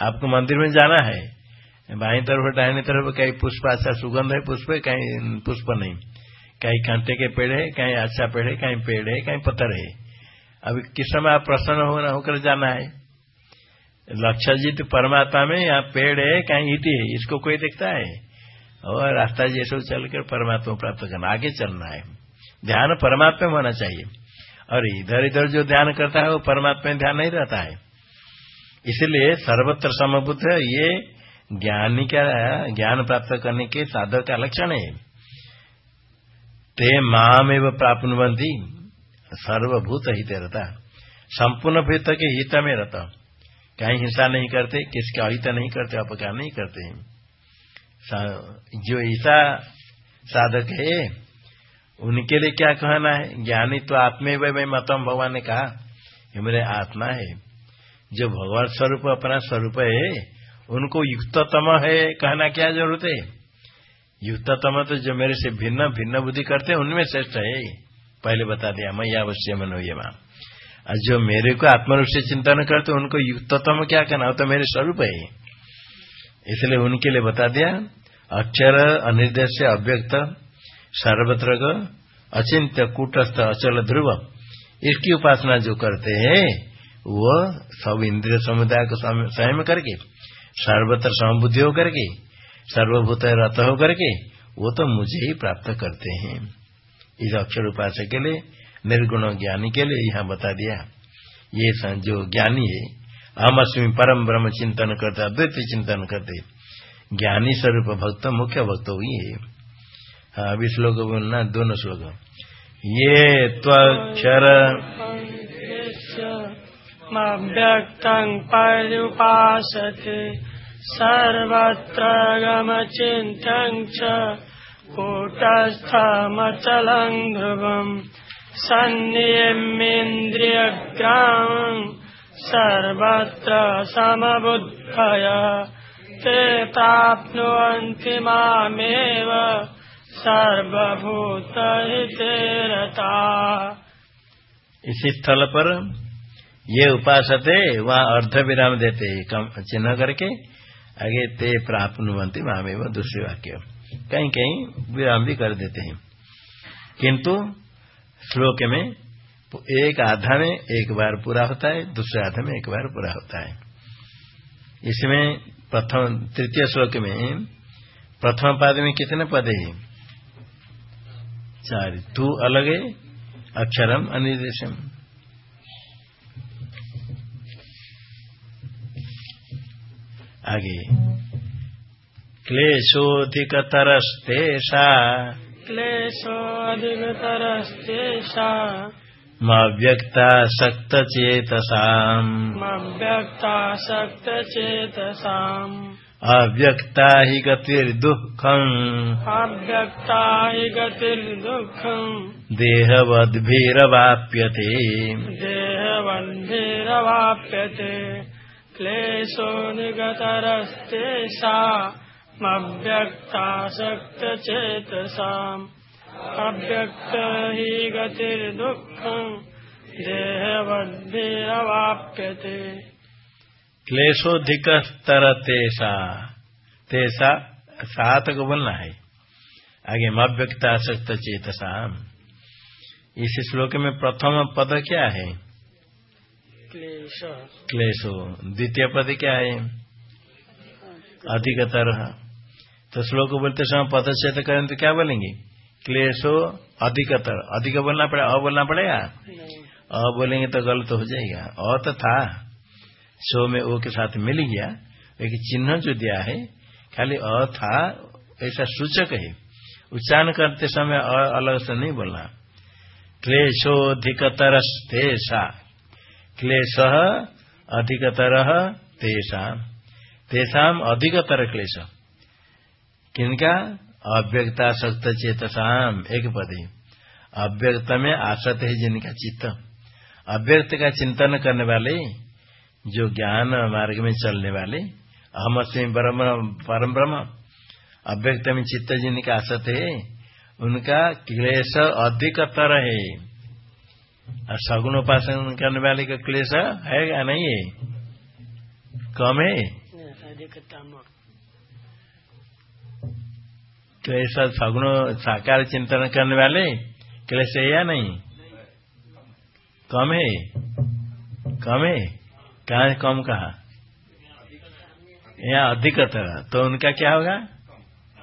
आपको मंदिर में जाना है। बाई तरफ़, दाहिने तरफ़ कहीं पुष्प अच्छा सुगंध है पुष्प, कहीं पुष्प नहीं। कहीं कांटे के पेड़ है, कहीं अच्छा पेड़ है, कहीं पेड़ है, कहीं पत्थर है। अभी किस समय आप प्रसन्न होकर जाना है? लक्ष्य जीत परमात्मा में यहाँ पेड़ है, कहीं ईटी है, इसको कोई देखता है? और रास्ता जैसे चलकर परमात्मा प्राप्त करना, आगे चलना है। ध्यान परमात्मा में होना चाहिए। और इधर इधर जो ध्यान करता है, वो परमात्मा में ध्यान नहीं रहता है। इसलिए सर्वत्र समबुद्ध ये ज्ञानी का ज्ञान प्राप्त करने के साधक का लक्षण है। ते माम एवं प्राप्त सर्वभूत हित रहता। संपूर्ण भूत के हित में रहता। कहीं हिंसा नहीं करते, किसका अहित नहीं करते, अपकार नहीं करते। जो ऐसा साधक है, उनके लिए क्या कहना है? ज्ञानी तो आत्मे वह मतम भगवान ने कहा, ये मेरे आत्मा है। जो भगवान स्वरूप, अपना स्वरूप है, उनको युक्ततम है, कहना क्या ज़रूरत है? युक्ततम तो जो मेरे से भिन्न भिन्न बुद्धि करते हैं, उनमें श्रेष्ठ है। पहले बता दिया, मैं अवश्य मनो ये माँ और जो मेरे को आत्मरूप से चिंतन करते उनको युक्ततम क्या कहना? तो मेरे स्वरूप है। इसलिए उनके लिए बता दिया, अक्षर अनिर्देश, अव्यक्त सर्वत्र अचिंत्य, कूटस्थ, अचल, ध्रुव, इसकी उपासना जो करते हैं वो सब इंद्रिय समुदाय को स्वयं करके, सर्वत्र समबुद्धि होकर के, सर्वभूत रत होकर के, वो तो मुझे ही प्राप्त करते हैं। इस अक्षर उपासक के लिए, निर्गुण ज्ञानी के लिए यहाँ बता दिया। ये जो ज्ञानी है। हम अस्मी परम ब्रह्म चिंतन करते अद्वैत चिंतन करते। ज्ञानी स्वरूप भक्त, मुख्य भक्त हुई है। हाँ अभी श्लोक बोलना दोनों श्लोक। ये त्वक्षर व्यक्त पर्युपासते सर्वत्र गमचिन्तं च कूटस्थमचलं ध्रुवम् सन्नियमेन्द्रियग्रामम् सर्वत्र समबुद्धय, ते प्राप्नुवन्ति मामेव सर्वभूतहिते इसी स्थल पर ये उपासते, वहाँ अर्ध विराम देते चिन्ह करके, आगे ते प्राप्त मामे वो दूसरे वाक्य। कहीं कहीं विराम भी कर देते हैं। किंतु, श्लोक में, एक आधा में एक बार पूरा होता है, दूसरे आधा में एक बार पूरा होता है। इसमें प्रथम, तृतीय श्लोक में, प्रथम पाद में कितने पद है? चार। तू अलग है अक्षरम, अनिर्देशम। आगे। क्लेशोऽधिकतरस्तेषा। क्लेशोऽधिकतरस्तेषा। मव्यक्तासक्तचेतसाम् मव्यक्तासक्तचेतसाम् अव्यक्ता हि गतिर्दुःखम् अव्यक्ता हि गतिर्दुःखम् देहवद्भिरवाप्यते। देहवद्भिरवाप्यते। क्लेशो अव्यक्त हि गतिर्दुःखम् देहवद्भिरवाप्यते। क्लेशोधिक स्तर तेसा तेसा सात को बोलना है आगे मव्यक्ता सक्त चेतसा इस श्लोक में प्रथम पद क्या है? क्लेश। द्वितीय पद क्या है? अधिकतर तो श्लोक बोलते समय पद से तो करें तो क्या बोलेंगे? क्लेशो अधिकतर अधिक बोलना पड़ेगा अ बोलना पड़ेगा? अ बोलेंगे तो गलत हो जाएगा। अ तो था। सो में ओ के साथ मिल गया। एक चिन्ह जो दिया है, खाली अ था, ऐसा सूचक है। उच्चारण करते समय अलग से नहीं बोलना। क्लेशोधिकतर क्लेश अधिकतर तेषा तेषाम अधिकतर क्लेश किनका अव्यक्ता सक्त चेतसाम, एक पद। अव्यक्त में आसत है जिनका चित्त। अव्यक्त का चिंतन करने वाले, जो ज्ञान मार्ग में चलने वाले, अहम अस्मी परम ब्रह्म। अव्यक्त में चित्त जिनका आसत है, उनका क्लेश अधिकतर है। और सगुण उपासन करने वाले का क्लेश है या नहीं है? कम है? क्लेश सगुण साकार चिंतन करने वाले क्लेश है या नहीं? कम है? कम है? कहा कम कहा? या अधिकतर तो उनका क्या होगा?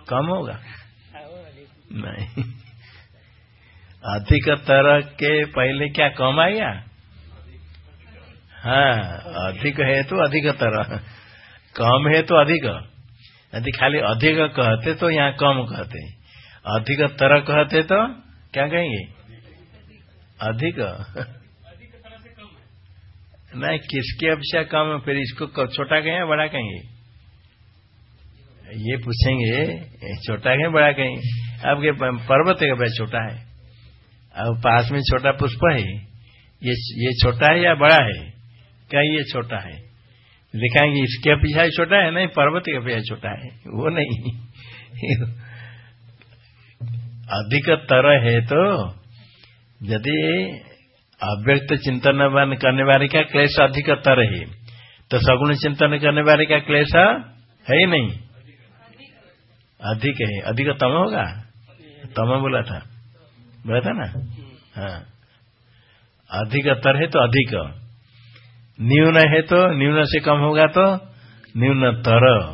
कम होगा। नहीं। अधिकतर के पहले क्या कम आया? हाँ अधिक है तो अधिकतर कम है तो अधिक। यदि खाली अधिक कहते तो यहाँ कम कहते। अधिक तरह कहते तो क्या कहेंगे? अधिक। नहीं, किसके अपेक्षा कम फिर इसको छोटा कहें, बड़ा कहेंगे? ये पूछेंगे, छोटा कहें, बड़ा कहेंगे? आपके पर्वत का छोटा है। अब पास में छोटा पुष्प है। ये ये छोटा है या बड़ा है? क्या ये छोटा है? दिखाएँगे इसके पीछा छोटा है? नहीं, पर्वत का पीछा छोटा है। वो नहीं। अधिक तरह है तो यदि अव्यक्त चिंतन करने वाले का क्लेश अधिक तर है तो सगुण चिंतन करने वाले का क्लेश है ही नहीं? अधिक है। अधिक तम होगा? तम बोला था। बोला था ना? हाँ। अधिक तर है तो अधिक। न्यून है तो न्यून से कम होगा तो न्यूनतर।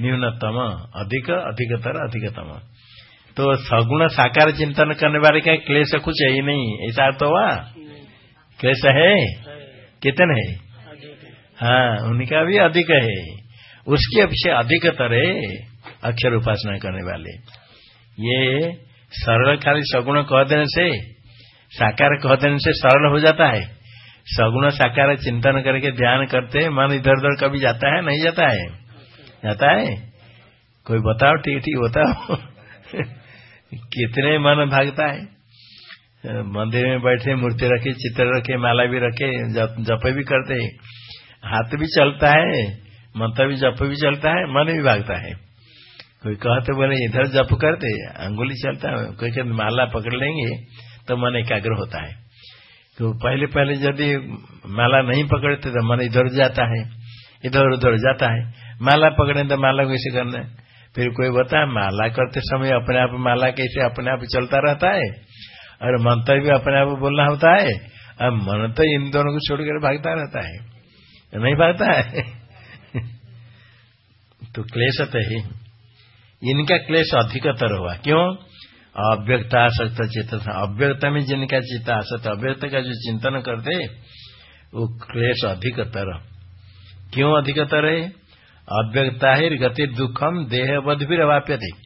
न्यूनतम। अधिक, अधिकतर, अधिकतम। तो सगुण साकार चिंतन करने वाले का क्लेश कुछ है ही नहीं। ऐसा तो हुआ? क्लेश है? कितने है? हाँ उनका भी अधिक है। उसकी अपेक्षा अधिकतर है अक्षर उपासना करने वाले। ये सरल खाली सगुण कह देने से साकार कह देने से सरल हो जाता है। सगुण साकार चिंतन करके ध्यान करते मन इधर उधर कभी जाता है नहीं जाता है? जाता है? कोई बताओ ठीक ठीक बताओ। [laughs] कितने मन भागता है? मंदिर में बैठे मूर्ति रखे चित्र रखे माला भी रखे जप, भी करते। हाथ भी चलता है मंत्र भी जप भी चलता है मन भी भागता है। कोई कहते बोले, इधर जप करते अंगुली चलता है, कोई कहते, माला पकड़ लेंगे तो मन एकाग्र होता है। तो पहले पहले यदि माला नहीं पकड़ते तो मन इधर जाता है, इधर उधर जाता है। माला पकड़े तो माला कैसे करना है? फिर कोई बता, माला करते समय अपने आप माला कैसे अपने आप चलता रहता है? और मंत्र भी अपने आप बोलना होता है, और मन तो इन दोनों को छोड़कर भागता रहता है। नहीं भागता है? [laughs] तो क्लेश तो ही। इनका क्लेश अधिकतर हुआ। क्यों? अव्यक्त आसक्त चेतन अव्यक्त में जिनका चित्त आसक्त, अव्यक्त का जो चिंतन करते, वो क्लेश अधिकतर। क्यों अधिकतर है? अव्यक्ता ही गति दुखम देहवध भी रवाप्य थे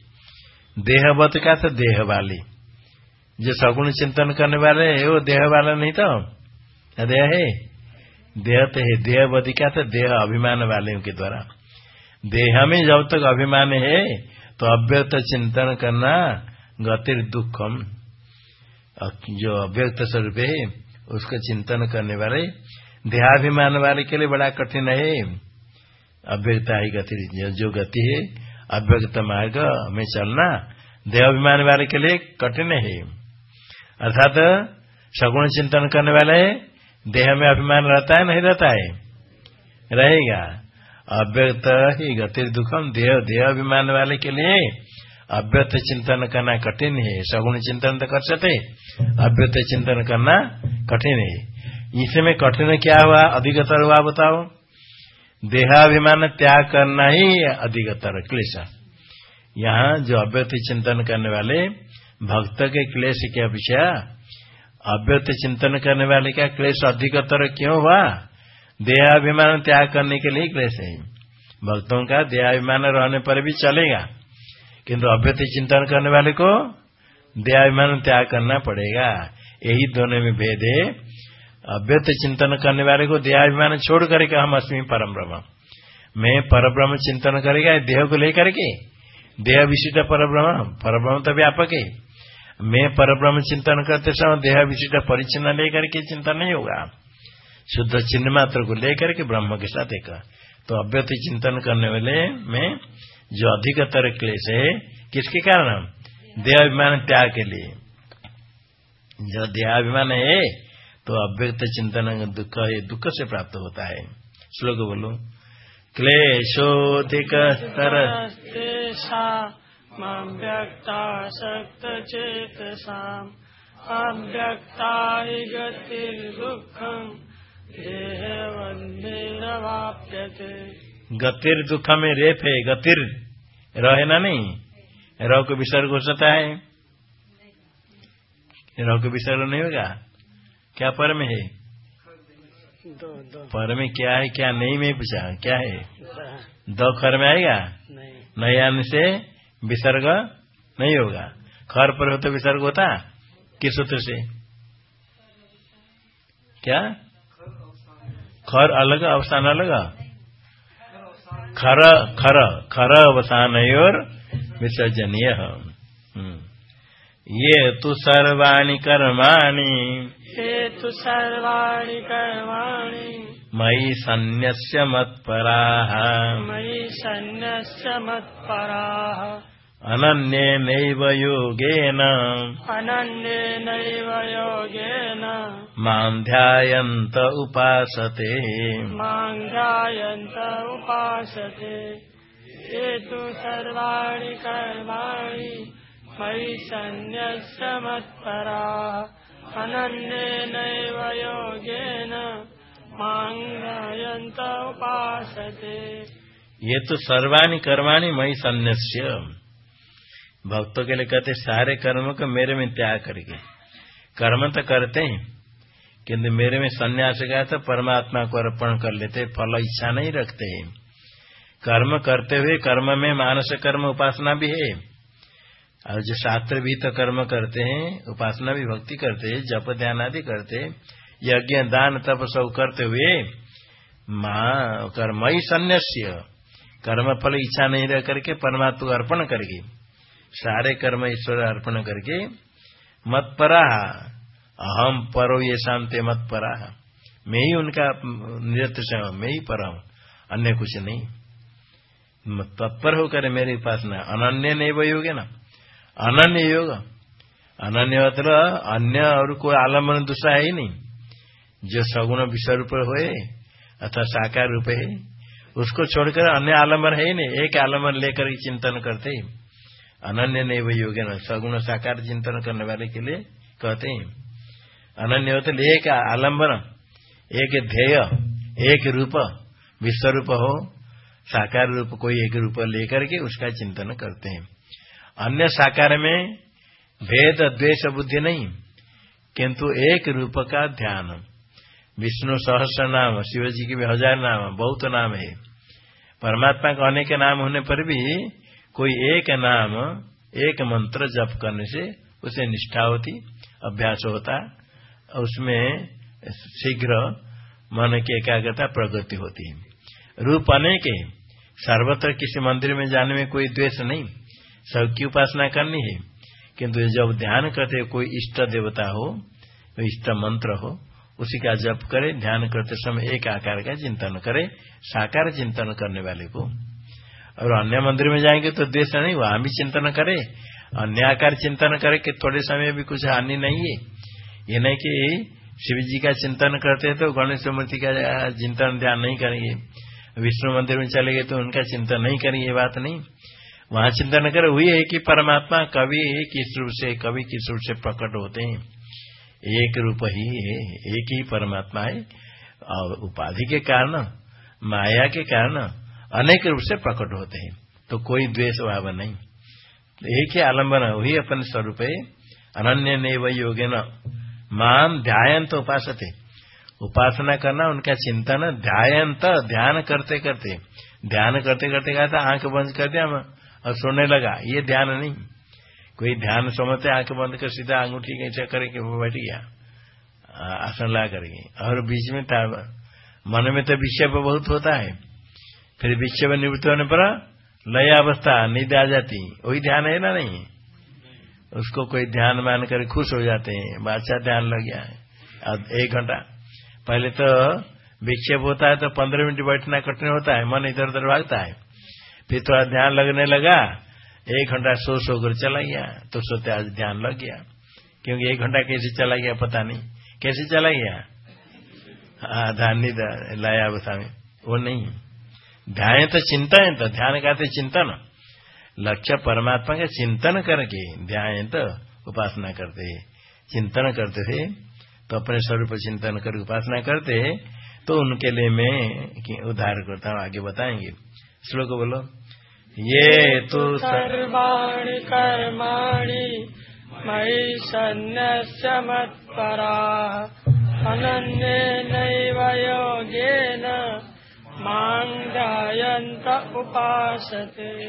देहवध का तो देह वाली जो सगुण चिंतन करने वाले है, वो देह वाला नहीं तो? देह है। देह तो है। देहवधि का तो देह अभिमान वाले के द्वारा। देह में जब तक अभिमान है तो अव्यक्त चिंतन करना गतिर दुखम। जो अव्यक्त स्वरूप है, उसका चिंतन करने वाले, देहाभिमान वाले के लिए बड़ा कठिन है। अव्यक्त ही गति, जो गति है, अव्यक्त मार्ग में चलना देहाभिमान वाले के लिए कठिन है। अर्थात सगुण चिंतन करने वाले, देह में अभिमान रहता है, नहीं रहता है? रहेगा। अव्यक्त ही गति दुखम, देह देह अभिमान वाले के लिए अव्यक्त चिंतन करना कठिन है, सगुण चिंतन तो कर सकते अव्यक्त चिंतन करना कठिन है। इसमें कठिन क्या हुआ? अधिकतर हुआ बताओ। देहाभिमान त्याग करना ही अधिकतर क्लेश। यहाँ जो अव्यक्त चिंतन करने वाले भक्त के क्लेश के अपेक्षा अव्यक्त चिंतन करने वाले का क्लेश अधिकतर क्यों हुआ? देहाभिमान त्याग करने के लिए क्लेश है। भक्तों का देहाभिमान रहने पर भी चलेगा। किंतु अभ्यति चिंतन करने वाले को देहाभिमान त्याग करना पड़ेगा। यही दोनों में भेद है। अभ्यत चिंतन करने वाले को देहाभिमान छोड़ करके हम अस्मी परम ब्रह्म मैं पर ब्रह्म चिंतन करेगा देह को लेकर के? देह विशिष्ट पर ब्रह्म पर ब्रह्म तो व्यापक है। मैं पर ब्रह्म चिंतन करते समय देह विशिष्ट परिचिन लेकर के चिंतन नहीं होगा। शुद्ध चिन्ह मात्र को लेकर के ब्रह्म के साथ एक तो अव्यत चिंतन करने वाले में जो अधिकतर क्लेश है, किसके कारण? देहाभिमान त्याग के लिए। जो देहाभिमान है तो अव्यक्त चिंतन दुख है दुख से प्राप्त होता है। श्लोक बोलो। क्लेशोधिक व्यक्ता चेतसा अव्यक्ता गतिर दुख में रेप है गतिर। रहे ना नहीं? रह को विसर्ग हो सकता है। रह को विसर्ग नहीं होगा? क्या पर में है? पर में क्या है क्या नहीं मैं पूछा? क्या है? दो खर में आएगा? नहीं। आने से विसर्ग नहीं होगा। खर पर हो तो विसर्ग होता? किस सूत्र से? क्या? खर अलग अवसान अलग? खर खर खर अवसान और विसर्जनीय। हम्म। ये तु सर्वाणी कर्माणि। ये तु सर्वाणी कर्माणि। मयि सन्न्यस्य मत्पराः। मयि सन्न्यस्य मत्पराः। अनन्येनैव योगेन। अनन्येनैव योगेन। माँ ध्यायन्त उपासते। माँ ध्यायन्त उपासते। ये तु सर्वाणि कर्माणि मयि सन्न्यस्य मत्पराः। अनन्येनैव योगेन। माँ ध्यायन्त उपासते। ये तो सर्वाणी कर्माणि मयि सन्न्यस्य भक्तों के लिए कहते, सारे कर्म को मेरे में त्याग करके। कर्म तो करते हैं, किंतु मेरे में संन्यास गया तो परमात्मा को अर्पण कर लेते, फल इच्छा नहीं रखते हैं। कर्म करते हुए कर्म में मानस कर्म उपासना भी है। और जो शास्त्र भी तो कर्म करते हैं, उपासना भी भक्ति करते हैं, जप ध्यान आदि करते यज्ञ, दान, तप सब करते हुए कर्म ही संन्यास्य। कर्म, फल, इच्छा नहीं रह करके परमात्मा को अर्पण करके। सारे कर्म ईश्वर अर्पण करके मत परा अहम परो ये शांति मत परा मैं ही उनका नृत्य मैं ही पर हूँ, अन्य कुछ नहीं। तत्पर होकर मेरी उपासना अनन्य नहीं वही होगे ना? अनन्य योग। अनन्य मतलब अन्य और कोई आलंबन दूसरा है ही नहीं। जो सगुण विश्व रूप हुए, अथवा साकार रूप है, उसको छोड़कर अन्य आलंबन है ही नहीं। एक आलंबन लेकर ही चिंतन करते अनन्य नहीं वही योग्य न सगुण साकार चिंतन करने वाले के लिए कहते हैं। अनन्य होते एक आलंबन एक ध्येय, एक रूप विश्व रूप हो साकार रूप कोई एक रूप लेकर के उसका चिंतन करते हैं। अन्य साकार में भेद, द्वेष, बुद्धि नहीं, किंतु एक रूप का ध्यान। विष्णु सहस्र नाम शिव जी के भी हज़ार नाम, बहुत नाम है। परमात्मा का अनेक नाम होने पर भी कोई एक नाम, एक मंत्र जप करने से उसे निष्ठा होती अभ्यास होता उसमें शीघ्र मन की एकाग्रता प्रगति होती है। रूप अनेक है सर्वत्र किसी मंदिर में जाने में कोई द्वेष नहीं। सबकी उपासना करनी है। किंतु जब ध्यान करते कोई इष्ट देवता हो इष्ट मंत्र हो, उसी का जप करे, ध्यान करते समय एक आकार का चिंतन करे, साकार चिंतन करने वाले को और अन्य मंदिर में जाएँगे तो द्वेष नहीं, वहाँ भी चिंतन करे। अन्य आकार चिंतन करे कि थोड़े समय भी कुछ हानि नहीं है। ये नहीं कि शिव जी का चिंतन करते हैं तो गणेश मूर्ति का चिंतन ध्यान नहीं करेंगे। विष्णु मंदिर में चले गए तो उनका चिंतन नहीं करेंगे, ये बात नहीं। वहाँ चिंतन करे हुई है कि परमात्मा कभी किस रूप से कभी किस रूप से प्रकट होते हैं। एक रूप ही है, एक ही परमात्मा है। और उपाधि के कारण, माया के कारण अनेक रूप से प्रकट होते हैं। तो कोई द्वेष भाव नहीं। एक ही आलंबन वही अपने स्वरूप है। ने वही योगे न मान ध्यायंत उपासते। उपासना करना, उनका चिंतन ध्यान ध्यायंत ध्यान करते करते। ध्यान करते करते कहता आँख बंद कर दिया और सोने लगा। ये ध्यान नहीं। कोई ध्यान समझते आँख बंद कर सीधा अंगूठी कैसे करके वो बैठ गया। आसन ला करके। और बीच में था, मन में तो विषय बहुत होता है। फिर विक्षेप निवृत्त होने पर लय अवस्था नींद आ जाती। वही ध्यान है ना नहीं? उसको कोई ध्यान मान कर खुश हो जाते हैं, बादशाह ध्यान लग गया है। एक घंटा। पहले तो विक्षेप होता है तो पंद्रह मिनट बैठना कठिन होता है, मन इधर उधर भागता है। फिर थोड़ा ध्यान लगने लगा, एक घंटा सो सो कर चला गया तो सोते आज ध्यान लग गया। क्योंकि एक घंटा कैसे चला गया पता नहीं। कैसे चला गया? हाँ ध्यान नहीं लाया अवस्था में। वो नहीं। ध्यान तो चिंतन तो ध्यान का चिंतन। लक्ष्य परमात्मा का चिंतन करके ध्यान तो उपासना करते है। चिंतन करते थे तो अपने स्वरूप चिंतन कर उपासना करते है तो उनके लिए मैं उद्धार करता हूँ, आगे बताएँगे। श्लोक बोलो। ये तो सर्वाणी कर्माणि मयि सन्न्यस्य मत्परा, अनन्येनैव योगेन मांगायंत उपासते।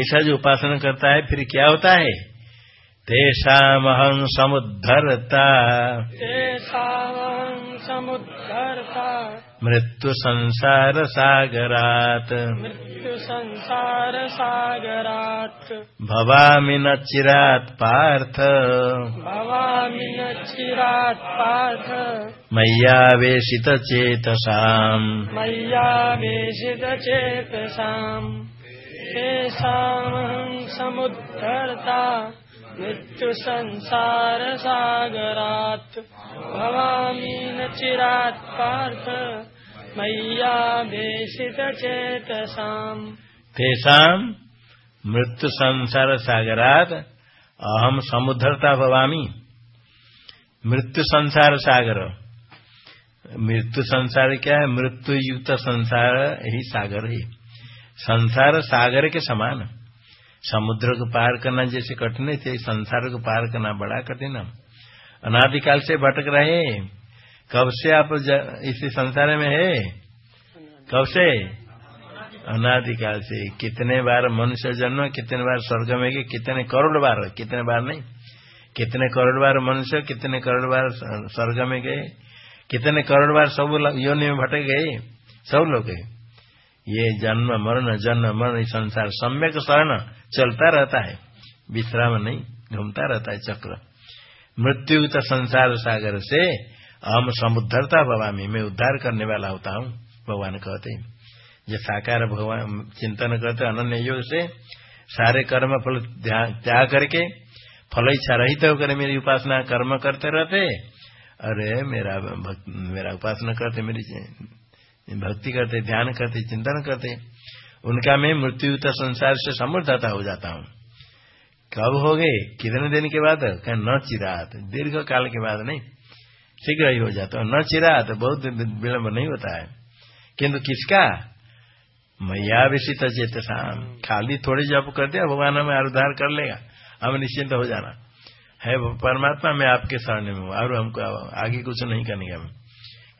ऐसा जो उपासना करता है फिर क्या होता है? तेषामहं समुद्धरता। तेषामहं समुद्धरता मृत्यु संसार सागरात। मृत्यु संसार सागरात। भवामि न चिरात पार्थ। भवामि न चिरात पार्थ। मय्यावेशित चेतसाम्। मय्यावेशित चेतसाम्। तेषामहं समुद्धरता। मृत्यु संसार सागरात्। भवामि न चिरात् पार्थ मय्यावेशित चेतसाम्। तेषाम् मृत्यु संसार सागरात अहम समुद्धरता भवामी। मृत्यु संसार सागर। मृत्यु संसार क्या है? मृत्यु युक्त संसार ही सागर है। संसार सागर के समान। समुद्र को पार करना जैसे कठिन थे संसार को पार करना बड़ा कठिन। अनादिकाल से भटक रहे। कब से आप इसी संसार में है? कब से? अनादिकाल से। कितने बार मनुष्य जन्म, कितने बार स्वर्ग में गए, कितने करोड़ बार, कितने बार नहीं। कितने करोड़ बार मनुष्य, कितने करोड़ बार स्वर्ग में गए। कितने करोड़ बार सब योनि में भटक गए। सब लोग ये जन्म, मरण जन्म, मरण संसार, सम्यक शरण। चलता रहता है, विश्राम नहीं, घूमता रहता है चक्र। मृत्युयुक्त संसार सागर से हम समुद्धरता भवामी, मैं उद्धार करने वाला होता हूँ, भगवान कहते हैं। जो साकार भगवान, चिंतन करते अनन्य योग से सारे कर्म फल त्याग करके, फल इच्छा रहित होकर मेरी उपासना कर्म करते रहते। अरे, मेरा भक्त मेरा उपासना करते, मेरी भक्ति करते, ध्यान करते, चिंतन करते। उनका मैं मृत्यु संसार से समृद्धता हो जाता हूँ। कब हो गए कितने दिन के बाद? क्या न चिरात। दीर्घ काल के बाद नहीं। शीघ्र ही हो जाता है। न चिरात बहुत विलंब नहीं होता है। किंतु किसका? मैया विषित चेत शाम खाली थोड़ी जब कर दिया भगवान हमें उद्धार कर लेगा। हम निश्चिंत हो जाना। है परमात्मा मैं आपके शरण में हूँ। और हमको आगे कुछ नहीं करने का।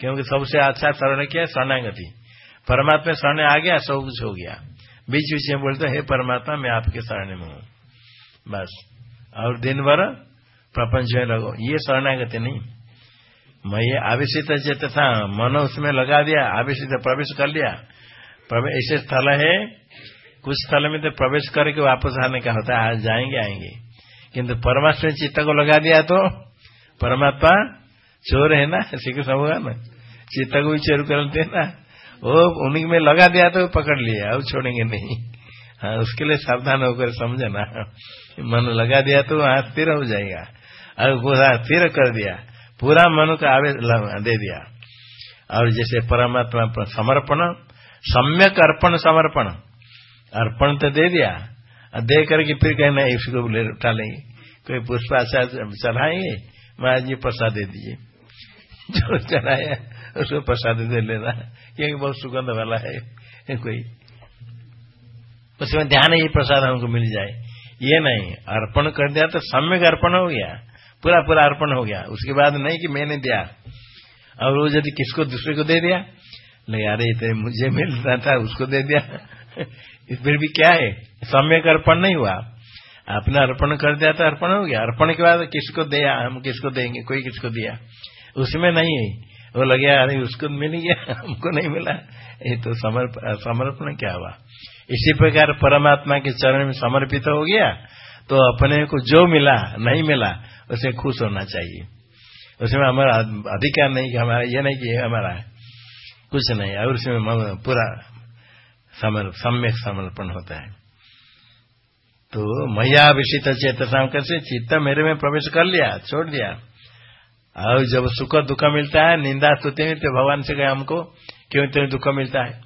क्योंकि सबसे अच्छा शरण क्या शरणागति। परमात्मा शरण आ गया, सब कुछ हो गया। बीच बीच में बोलते, हे परमात्मा, मैं आपके शरण में हूँ। बस। और दिन भर प्रपंच में लगो ये शरणागति नहीं। मैं ये आवेशित चेत था। मन उसमें लगा दिया, आवेशित प्रवेश कर लिया। ऐसे स्थल है, कुछ स्थल में तो प्रवेश करके वापस आने का होता है। आज जाएँगे, आएँगे। किंतु परमात्मा चित्त को लगा दिया तो परमात्मा चोर है ना? [laughs] श्री कृष्ण भगवान, चित्त को भी चोर करते ना वो उन्हीं में लगा दिया तो पकड़ लिया, अब छोड़ेंगे नहीं। हाँ उसके लिए सावधान होकर समझना मन लगा दिया तो वहाँ स्थिर हो जाएगा। और पूरा स्थिर कर दिया। पूरा मन का आवेश दे दिया। और जैसे परमात्मा समर्पण, सम्यक अर्पण, समर्पण। अर्पण तो दे दिया। दे करके फिर कहना इसको उठा लेंगे कोई पुष्प आचार चढ़ाएँगे महाराज जी प्रसाद दे दीजिए। जो चढ़ाया। उसको प्रसाद दे लेना। क्योंकि बहुत सुगंध वाला है। कोई। उसमें ध्यान ही प्रसाद हमको मिल जाए। ये नहीं, अर्पण कर दिया तो सम्यक अर्पण हो गया। पूरा पूरा अर्पण हो गया। उसके बाद नहीं कि मैंने दिया। और वो यदि किसको दूसरे को दे दिया? नहीं, अरे इतने मुझे मिल रहा था, उसको दे दिया। [laughs] फिर भी क्या है? सम्यक अर्पण नहीं हुआ। आपने अर्पण कर दिया तो अर्पण हो गया। अर्पण के बाद किसको दिया हम किसको देंगे? कोई किसको दिया? उसमें नहीं है। वो लगे, अरे, उसको मिल गया हमको नहीं मिला। ये तो समर्पण क्या हुआ? इसी प्रकार परमात्मा के चरण में समर्पित हो गया तो अपने को जो मिला, नहीं मिला, उसे खुश होना चाहिए। उसमें हमारा अधिकार नहीं कि हमारा ये नहीं कि हमारा कुछ नहीं, और उसमें पूरा सम्यक समर्पण होता है। तो मैया विषित चेतसा कैसे चित्त मेरे में प्रवेश कर लिया, छोड़ दिया। और जब सुख दुख मिलता है, निंदा स्तुति मिलते भगवान से गए हमको, क्यों इतने दुख मिलता है?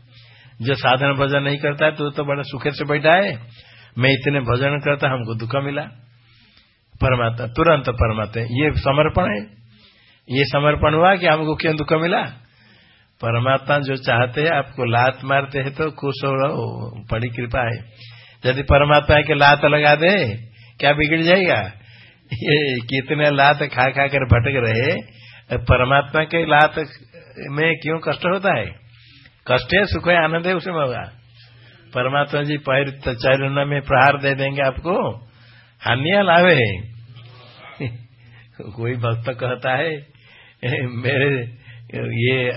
जो साधन भजन नहीं करता है तो तो बड़ा सुखे से बैठा है। मैं इतने भजन करता, हमको दुख मिला। परमात्मा, तुरंत परमात्मा, ये समर्पण है। ये समर्पण हुआ कि हमको क्यों दुख मिला? परमात्मा जो चाहते हैं, आपको लात मारते हैं तो खुश हो रहो, बड़ी कृपा है। यदि परमात्मा के लात लगा दे, क्या बिगड़ जाएगा? ये कितने लात खा खा कर भटक रहे, परमात्मा के लात में क्यों कष्ट होता है? कष्ट है, सुख है, आनंद है उसमें होगा परमात्मा जी पैर चरण में प्रहार दे देंगे आपको। हानिया लाभ है। कोई भक्त कहता है, मेरे, ये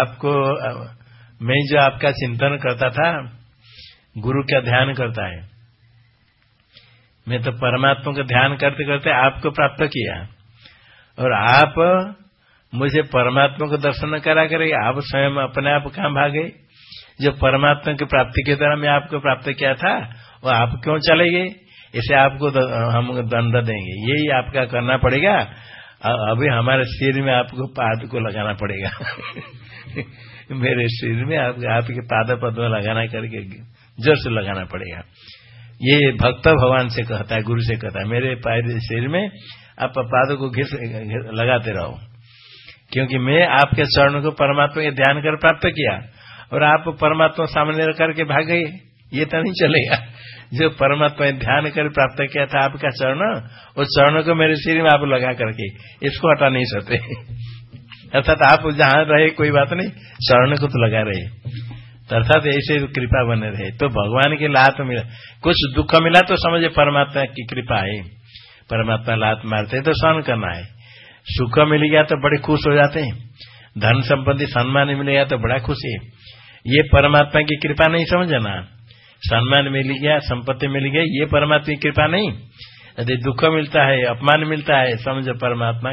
आपको, मैं जो आपका चिंतन करता था, गुरु का ध्यान करता है। मैं तो परमात्मा का ध्यान करते करते आपको प्राप्त किया। और आप मुझे परमात्मा को दर्शन करा करे आप स्वयं अपने आप कहा भागे? जो परमात्मा की प्राप्ति के द्वारा मैं आपको प्राप्त किया था वो आप क्यों चले गए? इसे आपको हम दंड देंगे। यही आपका करना पड़ेगा। अभी हमारे सिर में आपको पाद को लगाना पड़ेगा। [laughs] मेरे सिर में आप, आपके पाद पद लगाना करके ज़ोर से लगाना पड़ेगा। ये भक्त भगवान से कहता है, गुरु से कहता है, मेरे पैर शरीर में आप पाद को घिस लगाते रहो। क्योंकि मैं आपके चरणों को परमात्मा के ध्यान कर प्राप्त किया और आप परमात्मा सामने करके भाग गए। ये तो नहीं चलेगा। जो परमात्मा ध्यान कर प्राप्त किया था आपका चरण, उस चरण को मेरे सिर में आप लगा करके इसको हटा नहीं सकते। [laughs] अर्थात आप जहाँ रहे, कोई बात नहीं, चरण को तो लगा रहे। अर्थात ऐसे कृपा बने रहे। तो भगवान की लात मिला कुछ दुख मिला तो समझे परमात्मा की कृपा है। परमात्मा लात मारते तो सहन करना है। सुख मिल गया तो बड़े खुश हो जाते हैं। धन संपत्ति सम्मान मिल गया तो बड़ा खुशी है। ये परमात्मा की कृपा नहीं समझना। सम्मान मिल गया, संपत्ति मिल गई, ये परमात्मा की कृपा नहीं। यदि दुख मिलता है, अपमान मिलता है, समझ परमात्मा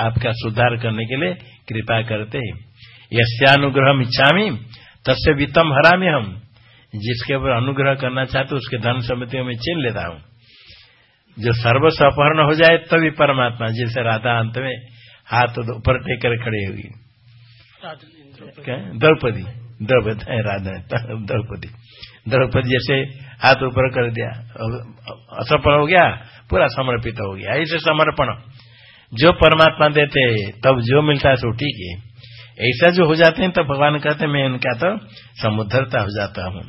आपका सुधार करने के लिए कृपा करते यश्यानुग्रह इच्छामी। तस्य वित्तम हरा में हम जिसके ऊपर अनुग्रह करना चाहते उसके धन समितियों में चिन लेता हूँ। जो सर्वस्व अपहरण हो जाए, तभी परमात्मा, जैसे राधा अंत में हाथ ऊपर टेक कर खड़े हुई। द्रौपदी। द्रौपदी राधा, द्रौपदी। द्रौपदी जैसे हाथ ऊपर कर दिया। असफल हो गया, पूरा समर्पित हो गया। ऐसे समर्पण। जो परमात्मा देते तब जो मिलता है, सो ठीक है। ऐसा जो हो जाते हैं तो भगवान कहते हैं मैं उनका तो समुद्धरता हो जाता हूँ।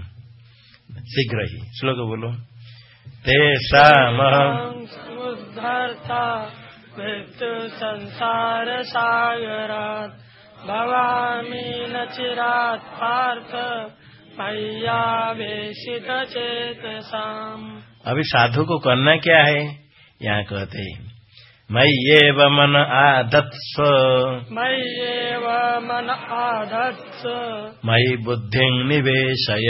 शीघ्र ही। श्लोक बोलो। तेसा समुद्धरता मृत्यु संसार सागरात भवामी न चिरात पार्थ मैयावेशित चेत अभी साधु को करना क्या है? यहाँ कहते हैं मय्येव मन आधत्स मय्येव मन आधत्स मयि बुद्धिं निवेशय।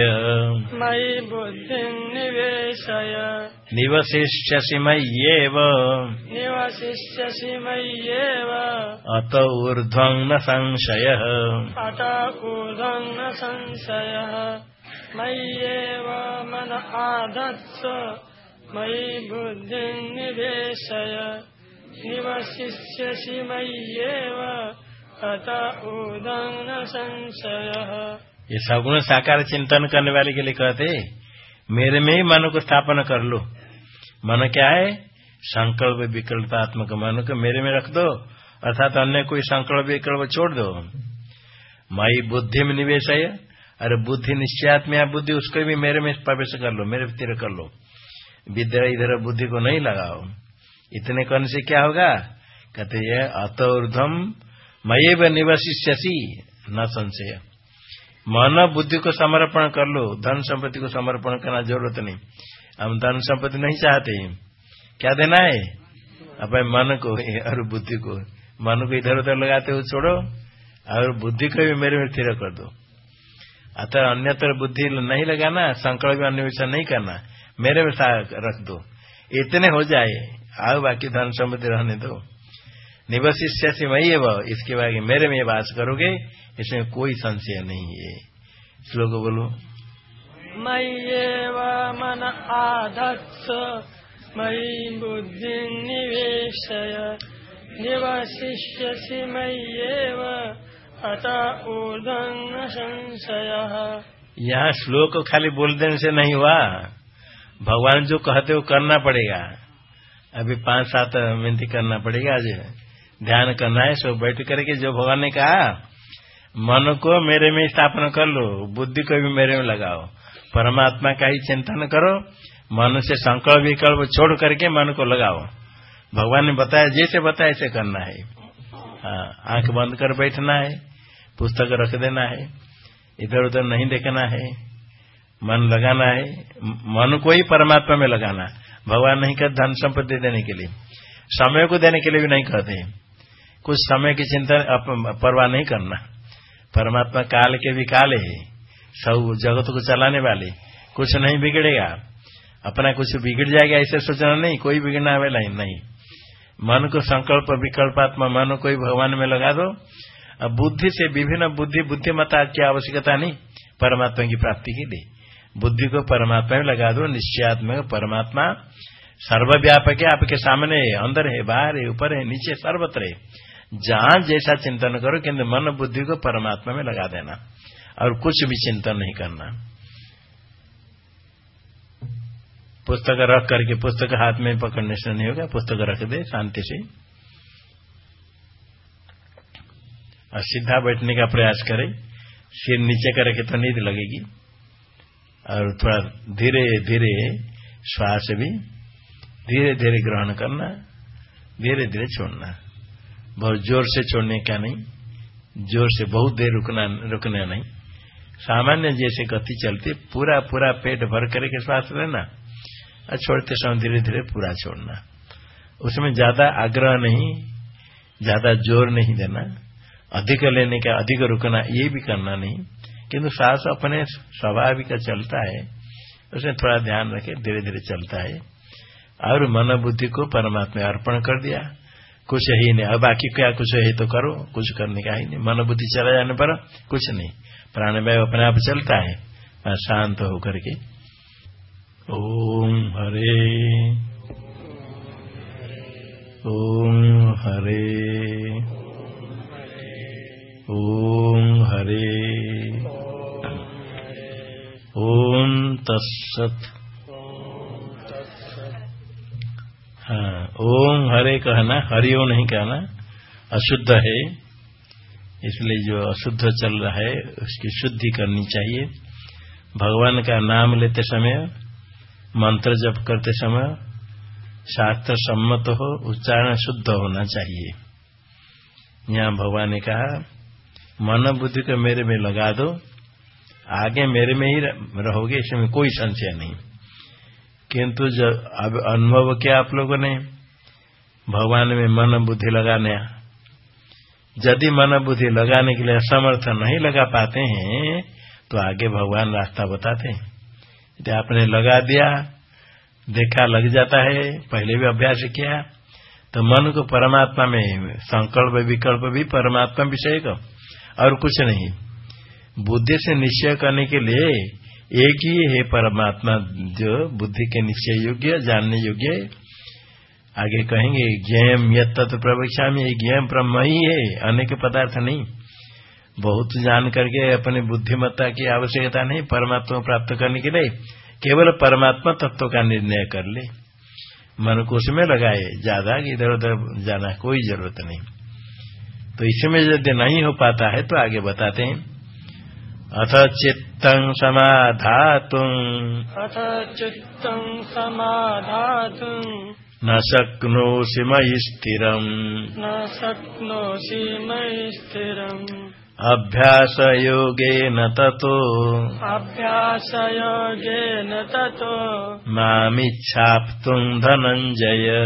मयि बुद्धिं निवेशय। निवसिष्यसि मय्येव। निवसिष्यसि मय्येव। अत ऊर्ध्वं न संशयः। अत ऊर्ध्वं न संशयः। मय्येव मन आधत्स मयि बुद्धिं निवेशय। निवशिष्यसि मय्येव अत उदन संशय। ये सगुण साकार चिंतन करने वाले के लिए कहते, मेरे में ही मन को स्थापन कर लो। मन क्या है? संकल्प विकल्प विकल्पात्मक मन को मेरे में रख दो, अर्थात अन्य कोई संकल्प विकल्प छोड़ दो। मई बुद्धि में निवेश है अरे बुद्धि निश्चयात्म बुद्धि उसको भी मेरे में प्रवेश कर लो, मेरे तीर कर लो। विद्या इधर बुद्धि को नहीं लगाओ। इतने करने से क्या होगा? कहते हैं अत ऊर्धम मयेव निवशिष्यसी न संशय। मन बुद्धि को समर्पण कर लो, धन संपत्ति को समर्पण करना ज़रूरत नहीं। हम धन संपत्ति नहीं चाहते। क्या देना है? अपने मन को और बुद्धि को। मन को इधर उधर लगाते हुए छोड़ो, और बुद्धि को भी मेरे में स्थिर कर दो। अतः अन्यत्र बुद्धि नहीं लगाना, संकल्प अन्वेषण नहीं करना, मेरे में रख दो। इतने हो जाए। आओ बाकी धन समृद्धि रहने दो। निवशिष्य है इसके बाद मेरे में वास करोगे इसमें कोई संशय नहीं है। श्लोक बोलो। मय्येव मन आधत्स मई बुद्धि निवेशय। निवशिष्यसि मय्येव अत ऊर्धन संशय। यहाँ श्लोक खाली बोल देने से नहीं हुआ। भगवान जो कहते हो करना पड़ेगा। अभी पाँच सात मिनट करना पड़ेगा आज। ध्यान करना है सो बैठ करके जो भगवान ने कहा मन को मेरे में स्थापना कर लो बुद्धि को भी मेरे में लगाओ। परमात्मा का ही चिंतन करो मन से संकल्प विकल्प छोड़ करके मन को लगाओ। भगवान ने बताया जैसे बताया ऐसे करना है। हाँ, आँख बंद कर बैठना है पुस्तक रख देना है इधर उधर नहीं देखना है मन लगाना है मन को ही परमात्मा में लगाना है। भगवान नहीं कहते धन संपत्ति देने के लिए। समय को देने के लिए भी नहीं कहते कुछ समय की चिंता परवाह नहीं करना। परमात्मा काल के भी काले है। सब जगत को चलाने वाले। कुछ नहीं बिगड़ेगा। अपना कुछ बिगड़ जाएगा ऐसे सोचना नहीं। कोई बिगड़ना वाला ही नहीं। मन को संकल्प, विकल्पात्मा मन को ही भगवान में लगा दो। अब बुद्धि से विभिन्न बुद्धि बुद्धिमता की आवश्यकता नहीं। परमात्मा की प्राप्ति के लिए। बुद्धि को परमात्मा में लगा दो, निश्चयात्मक परमात्मा। सर्वव्यापक है, आपके सामने है, अंदर है, बाहर है, ऊपर है, नीचे सर्वत्र है। जहाँ जैसा चिंतन करो किन्तु मन बुद्धि को परमात्मा में लगा देना और कुछ भी चिंतन नहीं करना। पुस्तक रख करके, पुस्तक हाथ में पकड़ने से नहीं होगा, पुस्तक रख दे शांति से। और सीधा बैठने का प्रयास करे, सिर नीचे करके तो नींद लगेगी। और थोड़ा धीरे धीरे श्वास भी धीरे धीरे ग्रहण करना, धीरे धीरे छोड़ना। बहुत ज़ोर से छोड़ने का नहीं? ज़ोर से बहुत देर रुकना रुकना नहीं। सामान्य जैसे गति चलती, पूरा पूरा पेट भर करके श्वास लेना और छोड़ते समय धीरे धीरे पूरा छोड़ना। उसमें ज़्यादा आग्रह नहीं, ज़्यादा ज़ोर नहीं देना। अधिक लेने का, अधिक रुकना, ये भी करना नहीं। किंतु सांस अपने स्वाभाविक चलता है उसमें थोड़ा ध्यान रखे धीरे धीरे चलता है। और मन बुद्धि को परमात्मा अर्पण कर दिया। कुछ ही नहीं। अब बाकी क्या कुछ है तो करो, कुछ करने का ही नहीं। मन बुद्धि चला जाने पर कुछ नहीं। प्राणवायु अपने आप चलता है। शांत होकर के, ओम हरे। ओम हरे। ओम हरे। ओम तत्सत। हाँ ओम हरे कहना हरिओ नहीं कहना अशुद्ध है। इसलिए जो अशुद्ध चल रहा है, उसकी शुद्धि करनी चाहिए। भगवान का नाम लेते समय, मंत्र जप करते समय, शास्त्र सम्मत हो, उच्चारण शुद्ध होना चाहिए। यहाँ भगवान ने कहा मन बुद्धि को मेरे में लगा दो। आगे मेरे में ही रहोगे, इसमें कोई संशय नहीं। किंतु जब अब अनुभव किया आप लोगों ने, भगवान में मन बुद्धि लगाने। यदि मन बुद्धि लगाने के लिए असमर्थ नहीं लगा पाते हैं तो आगे भगवान रास्ता बताते हैं। यदि आपने लगा दिया, देखा लग जाता है, पहले भी अभ्यास किया तो मन को परमात्मा में संकल्प विकल्प भी परमात्मा विषय का और कुछ नहीं। बुद्धि से निश्चय करने के लिए एक ही है परमात्मा, जो बुद्धि के निश्चय योग्य, जानने योग्य। आगे कहेंगे ज्ञम यत्त प्रवेक्षा में ज्ञम ब्रह्म ही है, अनेक पदार्थ नहीं। बहुत जान करके अपनी बुद्धिमत्ता की आवश्यकता नहीं, परमात्मा प्राप्त करने के लिए केवल परमात्मा तत्व का निर्णय कर ले। मन को उसमें लगाए, ज़्यादा इधर उधर जाना कोई ज़रूरत नहीं। तो इसमें यदि नहीं हो पाता है तो आगे बताते हैं। अथ चित्तं समाधातुम् अथ चित्तं समाधातुम् न शक्नोषि मयि स्थिरम्। न शक्नोषि मयि स्थिरम्। अभ्यासयोगेन ततो। अभ्यासयोगेन ततो। मामिच्छाप्तुम् धनञ्जय।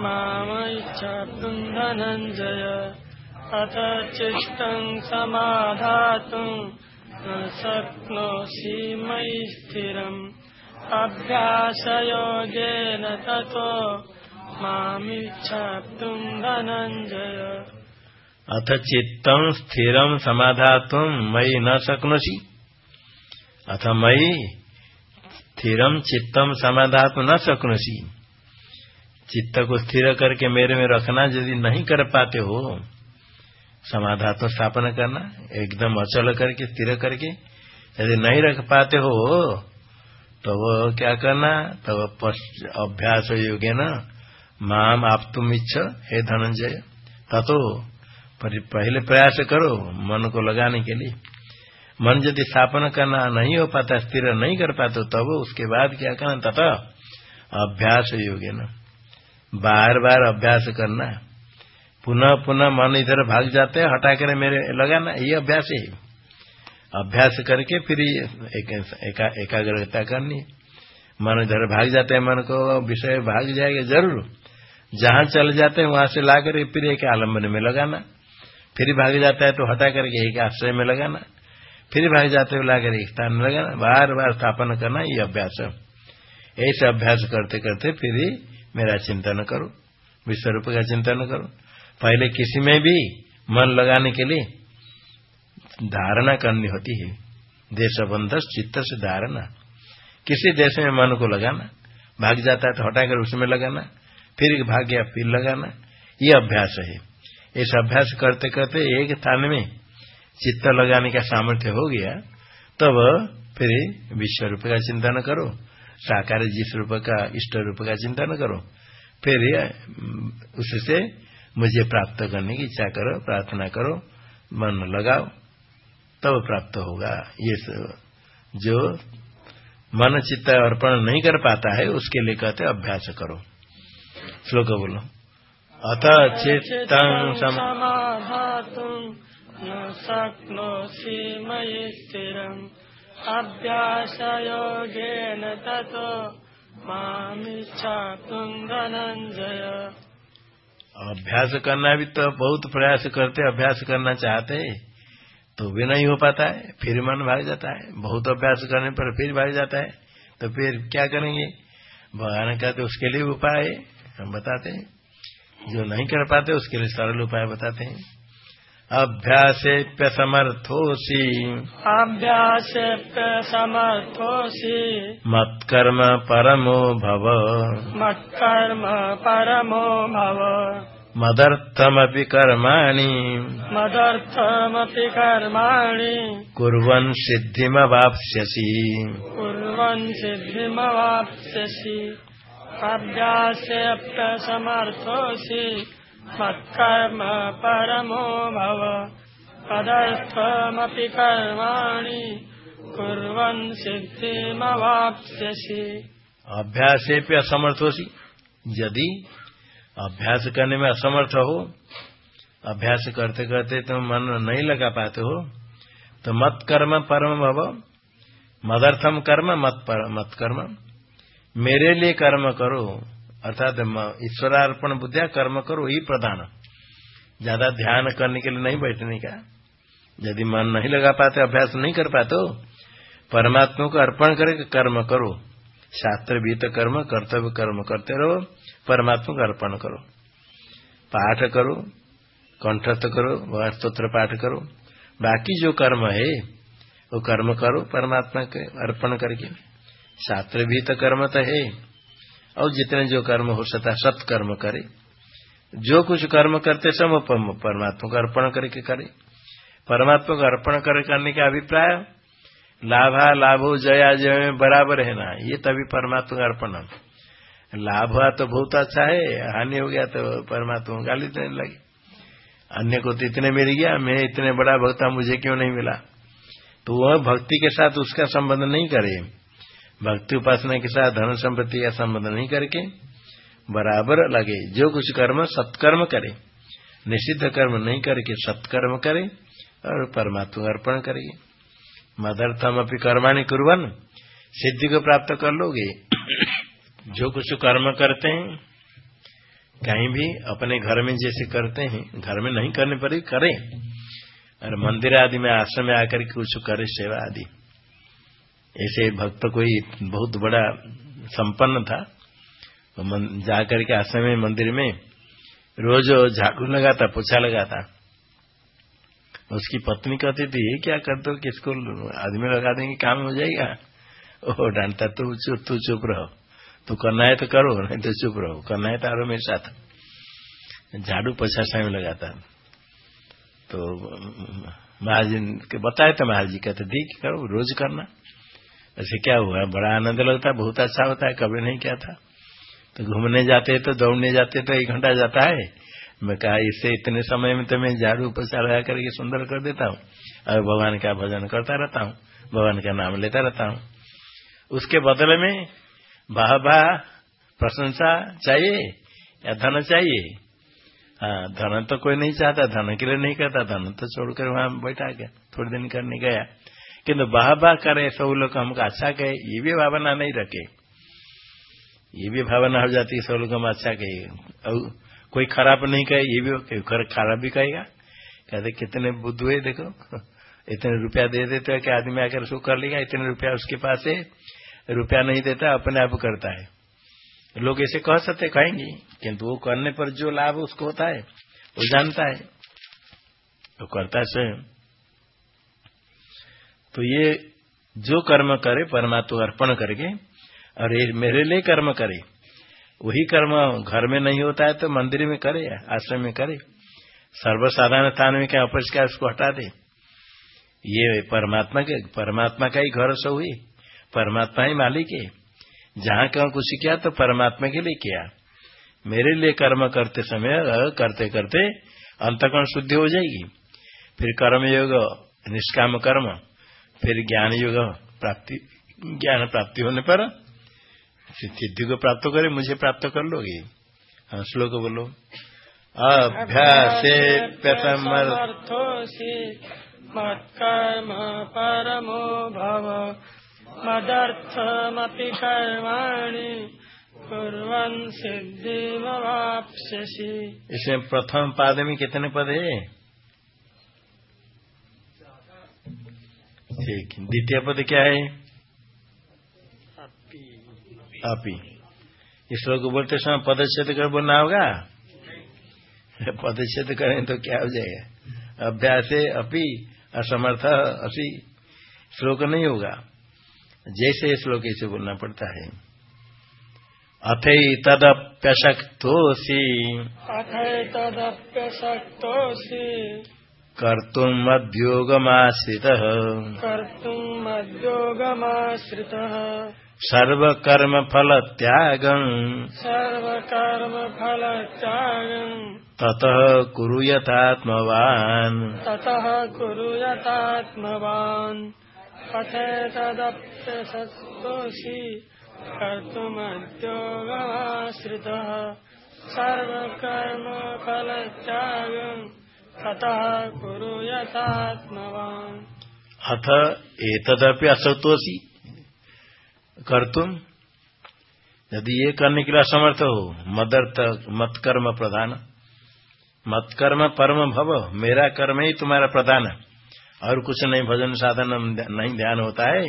मामैच्छातुम् धनञ्जय। अथ चित्तं समाधातुम् न शक्नोषि मयि स्थिरम्। अभ्यासयोगेन ततो मामिच्छाप्तुम् धनञ्जय। अथ चित्तम् स्थिरम् समाधातुम् मयि न शक्नोषि। अथ मयि स्थिरम् चित्तम् समाधातु न शक्नोषि। चित्त को स्थिर करके मेरे में रखना यदि नहीं कर पाते हो समाधात्म स्थापना करना, एकदम अचल करके, स्थिर करके, यदि नहीं रख पाते हो तो वो क्या करना तो अभ्यास योग्य न, माम आप तुम इच्छ, हे धनंजय, ततो पहले प्रयास करो, मन को लगाने के लिए। मन यदि स्थापना करना नहीं हो पाता, स्थिर नहीं कर पाते तब तो उसके बाद क्या करना तथा अभ्यास योग्य न। बार बार अभ्यास करना। पुनः पुनः मन इधर भाग जाते हैं हटा कर मेरे लगाना ये अभ्यास ही। अभ्यास करके फिर एक, एका, एकाग्रता करनी। मन इधर भाग जाते हैं मन को विषय भाग जाएगा ज़रूर। जहाँ चल जाते हैं वहाँ से ला कर फिर एक आलंबन में लगाना। फिर भाग जाता है तो हटा करके एक आश्रय में लगाना। फिर भाग जाते हुए लाकर एक स्थान में लगाना। बार बार स्थापन करना ये अभ्यास। ऐसे अभ्यास करते करते फिर मेरा चिंतन करो। विश्व रूप का चिंतन करो। पहले किसी में भी मन लगाने के लिए धारणा करनी होती है। देश बंध चित्त से धारणा। किसी देश में मन को लगाना, भाग जाता है तो हटाकर उसमें लगाना, फिर भाग गया फिर लगाना, ये अभ्यास है। इस अभ्यास करते करते एक स्थान में चित्त लगाने का सामर्थ्य हो गया, तब फिर विश्व रूप का चिंतन करो, साकार जिस रूप का इष्ट रूप का चिंतन करो, फिर उससे मुझे प्राप्त करने की इच्छा करो, प्रार्थना करो, मन लगाओ, तब प्राप्त होगा। ये सब जो मन, चित्त अर्पण नहीं कर पाता है, उसके लिए कहते अभ्यास करो। श्लोक बोलो। अत चित्त समाधातुम् न शक्नोषि मयि स्थिरम्। अभ्यासयोगेन अभ्यास करना भी तो बहुत प्रयास करते, अभ्यास करना चाहते तो भी नहीं हो पाता है, फिर मन भाग जाता है। बहुत अभ्यास करने पर फिर भाग जाता है तो फिर क्या करेंगे? भगवान का तो उसके लिए उपाय हम बताते हैं। जो नहीं कर पाते, उसके लिए सरल उपाय बताते हैं। अभ्यास समर्थोसी अभ्यास समर्थोसी मत्कर्म परमो भव। मत्कर्म परमो भव। मदर्थमपि कर्माणि। मदर्थमपि कर्माणि। कुर्वन् सिद्धिमवाप्स्यसि। कुर्वन् सिद्धिमवाप्स्यसि। अभ्यासेऽप्यसमर्थोऽसि मत्कर्म परमो भव। तदर्थमपि कर्माणि कुर्वन् सिद्धिमवाप्स्यसि। अभ्यास पे असमर्थ हो सी यदि अभ्यास करने में असमर्थ हो, अभ्यास करते करते तुम मन नहीं लगा पाते हो तो मत कर्म परम भव। मदर्थम कर्म मत मत कर्म मेरे लिए कर्म करो। अर्थात ईश्वरार्पण बुद्धिया कर्म करो, ही प्रधान। ज़्यादा ध्यान करने के लिए नहीं बैठने का। यदि मन नहीं लगा पाते, अभ्यास नहीं कर पाते परमात्मा को अर्पण करके कर्म करो। शास्त्र भीत कर्म, कर्तव्य कर्म करते रहो, परमात्मा को अर्पण करो। पाठ करो, कंठस्थ करो स्त्रोत्र पाठ करो। बाकी जो कर्म है, वो कर्म करो, परमात्मा के अर्पण करके। शास्त्र भी तो कर्म तो है। और जितने जो कर्म हो सकता है सत्कर्म करे। जो कुछ कर्म करते सब परमात्मा को अर्पण करके करे। परमात्मा को अर्पण कर करने का अभिप्राय, लाभा लाभो जया जय में बराबर है ना, ये तभी परमात्मा का अर्पण लाभ हुआ तो बहुत अच्छा है, हानि हो गया तो परमात्मा को गाली देने लगे। अन्य को तो इतने मिल गया, मैं इतने बड़ा भक्ता मुझे क्यों नहीं मिला? तो वह भक्ति के साथ उसका संबंध नहीं करे। भक्ति उपासना के साथ धन संपत्ति का संबंध नहीं करके बराबर लगे। जो कुछ कर्म सत्कर्म करे, निषिद्ध कर्म नहीं करके सत्कर्म करे और परमात्मा अर्पण करेगी मदर्थम अपनी कर्माणी कुरन सिद्धि को प्राप्त कर लोगे। जो कुछ कर्म करते हैं, कहीं भी अपने घर में जैसे करते हैं, घर में नहीं करने पर करें। और मंदिर आदि में आश्रम में आकर के कुछ करे, सेवा आदि। ऐसे भक्त कोई बहुत बड़ा संपन्न था। तो जाकर के आश्रम में, मंदिर में रोज झाड़ू लगाता, पोछा लगाता। उसकी पत्नी कहती थी, ये क्या कर दो किसको आदमी लगा देंगे, काम हो जाएगा? ओ डांटता, तू चुप तू चुप रहो। तू करना है तो करो, नहीं तो चुप रहो। करना है तो आरो मेरे साथ। झाड़ू पोछा में लगाता। तो महाराज के बताए तो महाराज जी कहते ठीक करो, रोज करना। ऐसे क्या हुआ? बड़ा आनंद लगता है, बहुत अच्छा होता है, कभी नहीं क्या था? तो घूमने जाते तो दौड़ने जाते तो एक घंटा जाता है। मैं कहा, इससे इतने समय में तो मैं झाड़ू उपचार लगा करके सुंदर कर देता हूँ। और भगवान का भजन करता रहता हूँ, भगवान का नाम लेता रहता हूँ। उसके बदले में, वाह वाह, प्रशंसा चाहिए या धन चाहिए? हाँ धन तो कोई नहीं चाहता, धन के लिए नहीं करता, धन तो छोड़कर वहाँ बैठा गया, थोड़े दिन करने गया। किन्तु वाह वाह करे सब लोग हमको अच्छा कहे ये भी भावना नहीं रखे। ये भी भावना हो जाती है सब लोग हम अच्छा कहे और कोई खराब नहीं कहे, ये भी खराब भी कहेगा। कहते, कितने बुद्ध हुए, देखो। इतने रुपया दे देते है कि आदमी आकर उसको कर लेगा, इतने रुपया उसके पास है। रुपया नहीं देता, अपने आप करता है। लोग ऐसे कह सकते, कहेंगे। किंतु वो करने पर जो लाभ उसको होता है, वो जानता है। वो करता है स्वयं। तो ये जो कर्म करे, परमात्मा अर्पण करके, और ये मेरे लिए कर्म करे। वही कर्म घर में नहीं होता है तो मंदिर में करे, आश्रम में करे। सर्वसाधारण स्थान में क्या अपरिष्कार उसको हटा दे? ये परमात्मा के, परमात्मा का ही घर सो हुई। परमात्मा ही मालिक है। जहाँ कहा कुछ किया तो परमात्मा के लिए किया। मेरे लिए कर्म करते समय करते करते अंतकरण शुद्धि हो जाएगी। फिर कर्म योग निष्काम कर्म। फिर ज्ञान योग प्राप्ति, ज्ञान प्राप्ति होने पर सिद्धि को प्राप्त करे, मुझे प्राप्त कर लोगे। हाँ श्लोक बोलो। अभ्यास मत्कर्म परमो भव, मदर्थमपि कर्माणि कुर्वन् सिद्धिमवाप्स्यसि। इसमें प्रथम पाद में कितने पद है? ठीक। द्वितीय पद क्या है? अपी इस श्लोक बोलते समय पदच्छेद कर बोलना होगा? [laughs] पदच्छेद करें तो क्या हो जाएगा? अभ्यास अपी असमर्थ असी श्लोक नहीं होगा। जैसे श्लोक ऐसे बोलना पड़ता है। अथैतदप्यशक्तोऽसि अथैतदप्यशक्तोऽसि कर्तुम् मद्योगमाश्रितः। कर्तुम् मद्योगमाश्रितः। सर्वकर्मफलत्यागम्। सर्वकर्मफलत्यागम्। ततः कुरु यथात्मवान्। ततः कुरु यथात्मवान्। अथैतदप्यशक्तोऽसि कर्तुमद्योगमाश्रितः सर्वकर्मफलत्यागम्। ततः कुरु यथात्मवान्। अथ एतदपि असक्तोषी कर्तुम यदि ये करने के लिए असमर्थ हो, मदर्थ मत कर्म प्रधान। मत कर्म परम भव, मेरा कर्म ही तुम्हारा प्रधान। और कुछ नहीं, भजन साधन नहीं, ध्यान होता है।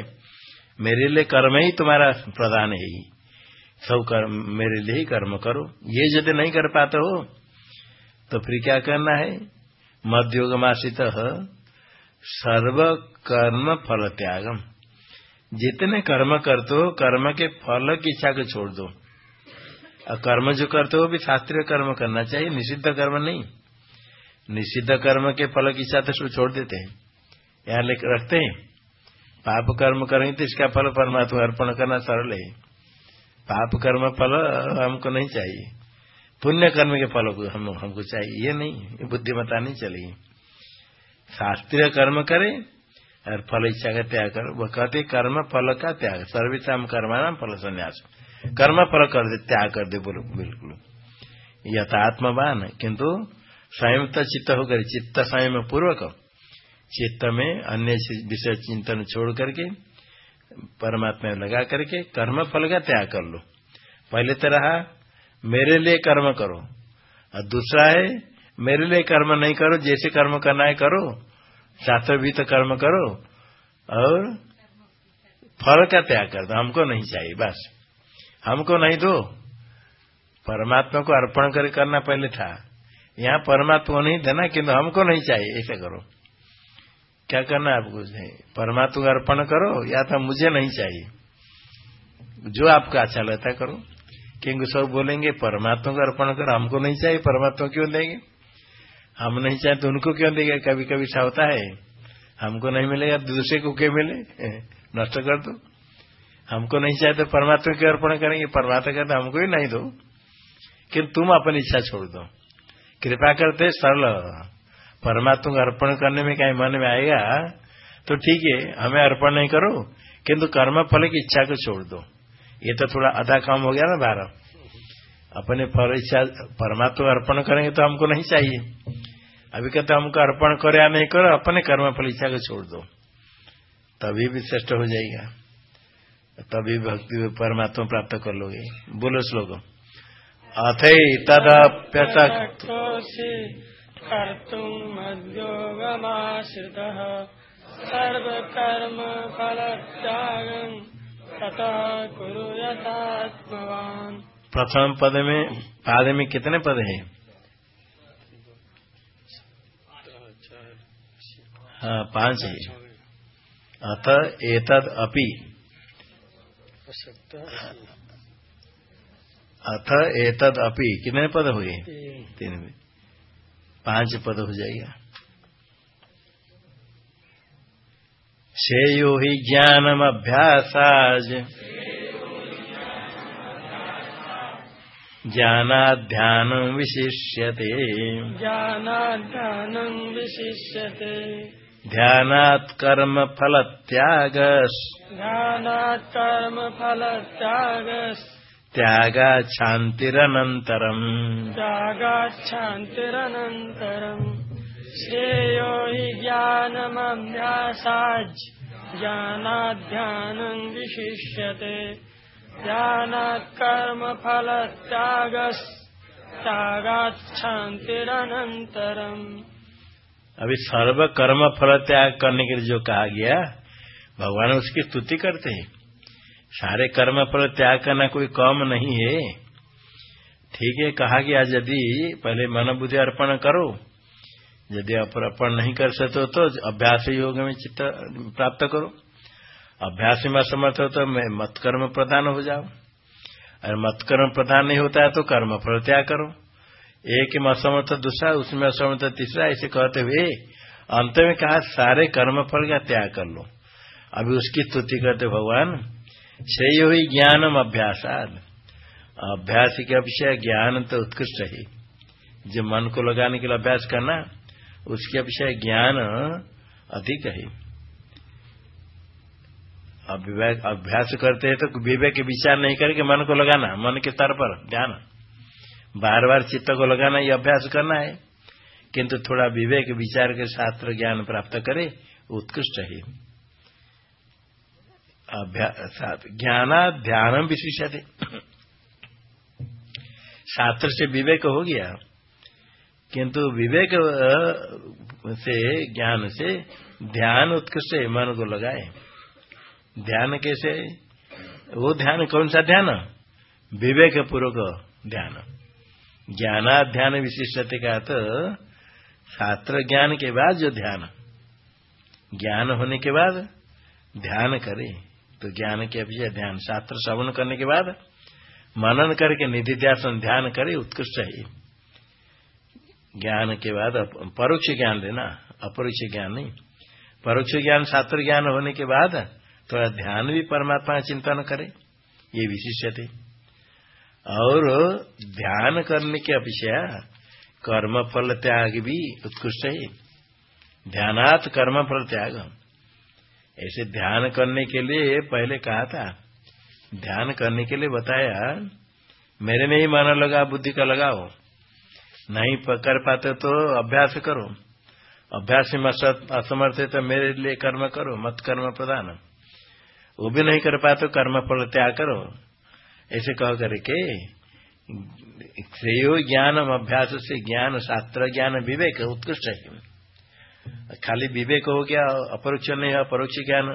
मेरे लिए कर्म ही तुम्हारा प्रधान है। ही सब कर्म मेरे लिए ही कर्म करो। ये यदि नहीं कर पाते हो तो फिर क्या करना है? मध्योगमाशित सर्व कर्म फल त्यागम जितने कर्म करते हो, कर्म के फल की इच्छा को छोड़ दो। और कर्म जो करते हो भी शास्त्रीय कर्म करना चाहिए, निषिद्ध कर्म नहीं। निषिद्ध कर्म के फल की इच्छा तो छोड़ देते हैं। यहाँ रखते हैं। पाप कर्म करेंगे तो इसका फल परमात्मा अर्पण करना सरल है। पाप कर्म फल हमको नहीं चाहिए। पुण्य कर्म के फल हम, हमको चाहिए। ये नहीं ये बुद्धिमता नहीं चलेगी शास्त्रीय कर्म करे और फल इच्छा का त्याग करो। वह कहते कर्म फल का त्याग। सर्विताम कर्मानाम फल संन्यास। कर्म फल कर दे, त्याग कर दे, बोलो, बिल्कुल। यथात्मवान किंतु स्वयं तो चित्त होकर, चित्त संयम पूर्वक, चित्त में अन्य विषय चिंतन छोड़ करके, परमात्मा लगा करके कर्म फल का त्याग कर लो। पहले तो रहा मेरे लिए कर्म करो। और दूसरा है, मेरे लिए कर्म नहीं करो, जैसे कर्म करना है करो। शास्त्र भी तो कर्म करो। और फल का त्याग कर दो, हमको नहीं चाहिए, बस। हमको नहीं दो। परमात्मा को अर्पण कर करना पहले था। यहाँ परमात्मा को नहीं देना, किंतु हमको नहीं चाहिए, ऐसा करो। क्या करना आपको परमात्मा को अर्पण करो, या तो मुझे नहीं चाहिए। जो आपको अच्छा लगता करो। क्योंकि सब बोलेंगे, परमात्मा को अर्पण कर, हमको नहीं चाहिए, परमात्मा क्यों देंगे? हम नहीं चाहे तो उनको क्यों देगा? कभी कभी ऐसा होता है, हमको नहीं मिलेगा, दूसरे को क्यों मिले? [laughs] नष्ट कर दो। हमको नहीं चाहे तो परमात्मा क्यों अर्पण करेंगे, परमात्मा कहते हमको ही नहीं दो। किंतु तुम अपनी इच्छा छोड़ दो। कृपा करते, सरल। परमात्मा को अर्पण करने में कहीं मन में आएगा तो ठीक है, हमें अर्पण नहीं करो, किंतु कर्म फल की इच्छा को छोड़ दो। ये तो थोड़ा आधा काम हो गया ना बारह। अपने इच्छा परमात्मा अर्पण करेंगे तो हमको नहीं चाहिए। अभी कहते हमको अर्पण करो या नहीं करो, अपने कर्म इच्छा को छोड़ दो। तभी भी श्रेष्ठ हो जाएगा। तभी भक्ति परमात्मा प्राप्त कर लोगे। बोलो श्लोक। अथे तदप्यसक्त सर्वकर्म ततः कुरु यथात्मवान्। प्रथम पद में पाद में कितने पद है? हाँ पाँच है। अथ एतद अपि। अथ एतद अपि। कितने पद हुए? तीन। में पाँच पद हो जाएगा। श्रेयो ही ज्ञानम अभ्यासाज ज्ञानाध्यानम विशिष्यते। ज्ञानाध्यानम् विशिष्यते। ध्यानात् कर्म फल त्याग ध्यानात् कर्म फलत्यागस्। त्यागा शांतिरनंतरम त्यागाच्छान्तिरनन्तरम्। श्रेयो हि ज्ञानमभ्यासाज्। ज्ञानाध्यानम् विशिष्यते। त्यागाच्छान्तिरनन्तरम् अभी सर्व कर्म फल त्याग करने के लिए जो कहा गया, भगवान उसकी स्तुति करते हैं। सारे कर्म फल त्याग करना कोई कम नहीं है। ठीक है, कहा गया, यदि पहले मन बुद्धि अर्पण करो यदि अर्पण नहीं कर सकते तो अभ्यास योग में चित्त प्राप्त करो। अभ्यास में असमर्थ हो तो मैं मत कर्म प्रदान हो जाओ मत कर्म प्रधान नहीं होता है तो कर्म फल त्याग करो। एक में असमर्थ दूसरा, उसमें असमर्थ तीसरा, ऐसे कहते हुए अंत में कहा, सारे कर्म फल का त्याग कर लो। अभी उसकी स्तुति करते भगवान, श्रेय हुई ज्ञानम अभ्यासाद। अभ्यास के अपेक्षा ज्ञान तो उत्कृष्ट है। जो मन को लगाने के लिए अभ्यास करना उसके अपेक्षा ज्ञान अधिक है। अभ्यास करते हैं तो विवेक विचार नहीं करके मन को लगाना, मन के स्तर पर ध्यान। बार बार चित्त को लगाना, ये अभ्यास करना है। किंतु थोड़ा विवेक विचार के शास्त्र ज्ञान प्राप्त करे, उत्कृष्ट है। ज्ञान ध्यान विशिष्य शास्त्र से विवेक हो गया। किंतु विवेक से, ज्ञान से, ध्यान उत्कृष्ट मन को लगाए। ध्यान कैसे? वो ध्यान कौन सा ध्यान? विवेक पूर्वक ध्यान। ज्ञानाध्यान विशिष्टते का तो शास्त्र ज्ञान के बाद जो ध्यान। ज्ञान होने के बाद ध्यान करे। तो ज्ञान के अभिजय ध्यान। शास्त्र श्रवण करने के बाद मनन करके निधि ध्यान करे, उत्कृष्ट है। ज्ञान के बाद परोक्ष ज्ञान लेना अपरोक्ष ज्ञान नहीं। परोक्ष ज्ञान शास्त्र ज्ञान होने के बाद थोड़ा ध्यान भी परमात्मा चिंतन करे। ये विशिष्य थे और ध्यान करने की अपेक्षा कर्म फल त्याग भी उत्कृष्ट है। ध्यानात कर्म फल त्याग ऐसे ध्यान करने के लिए पहले कहा था। ध्यान करने के लिए बताया, मेरे में ही मन लगा, बुद्धि का लगाओ नहीं कर पाते तो अभ्यास करो। अभ्यास में असमर्थ है तो मेरे लिए कर्म करो, मत कर्म प्रदान वो भी नहीं कर पाते कर्म फल त्याग करो। ऐसे कह करके श्रेय ज्ञान अभ्यास से ज्ञान, शास्त्र ज्ञान विवेक उत्कृष्ट है। खाली विवेक हो गया, अपरोक्ष नहीं, अपरोक्ष ज्ञान,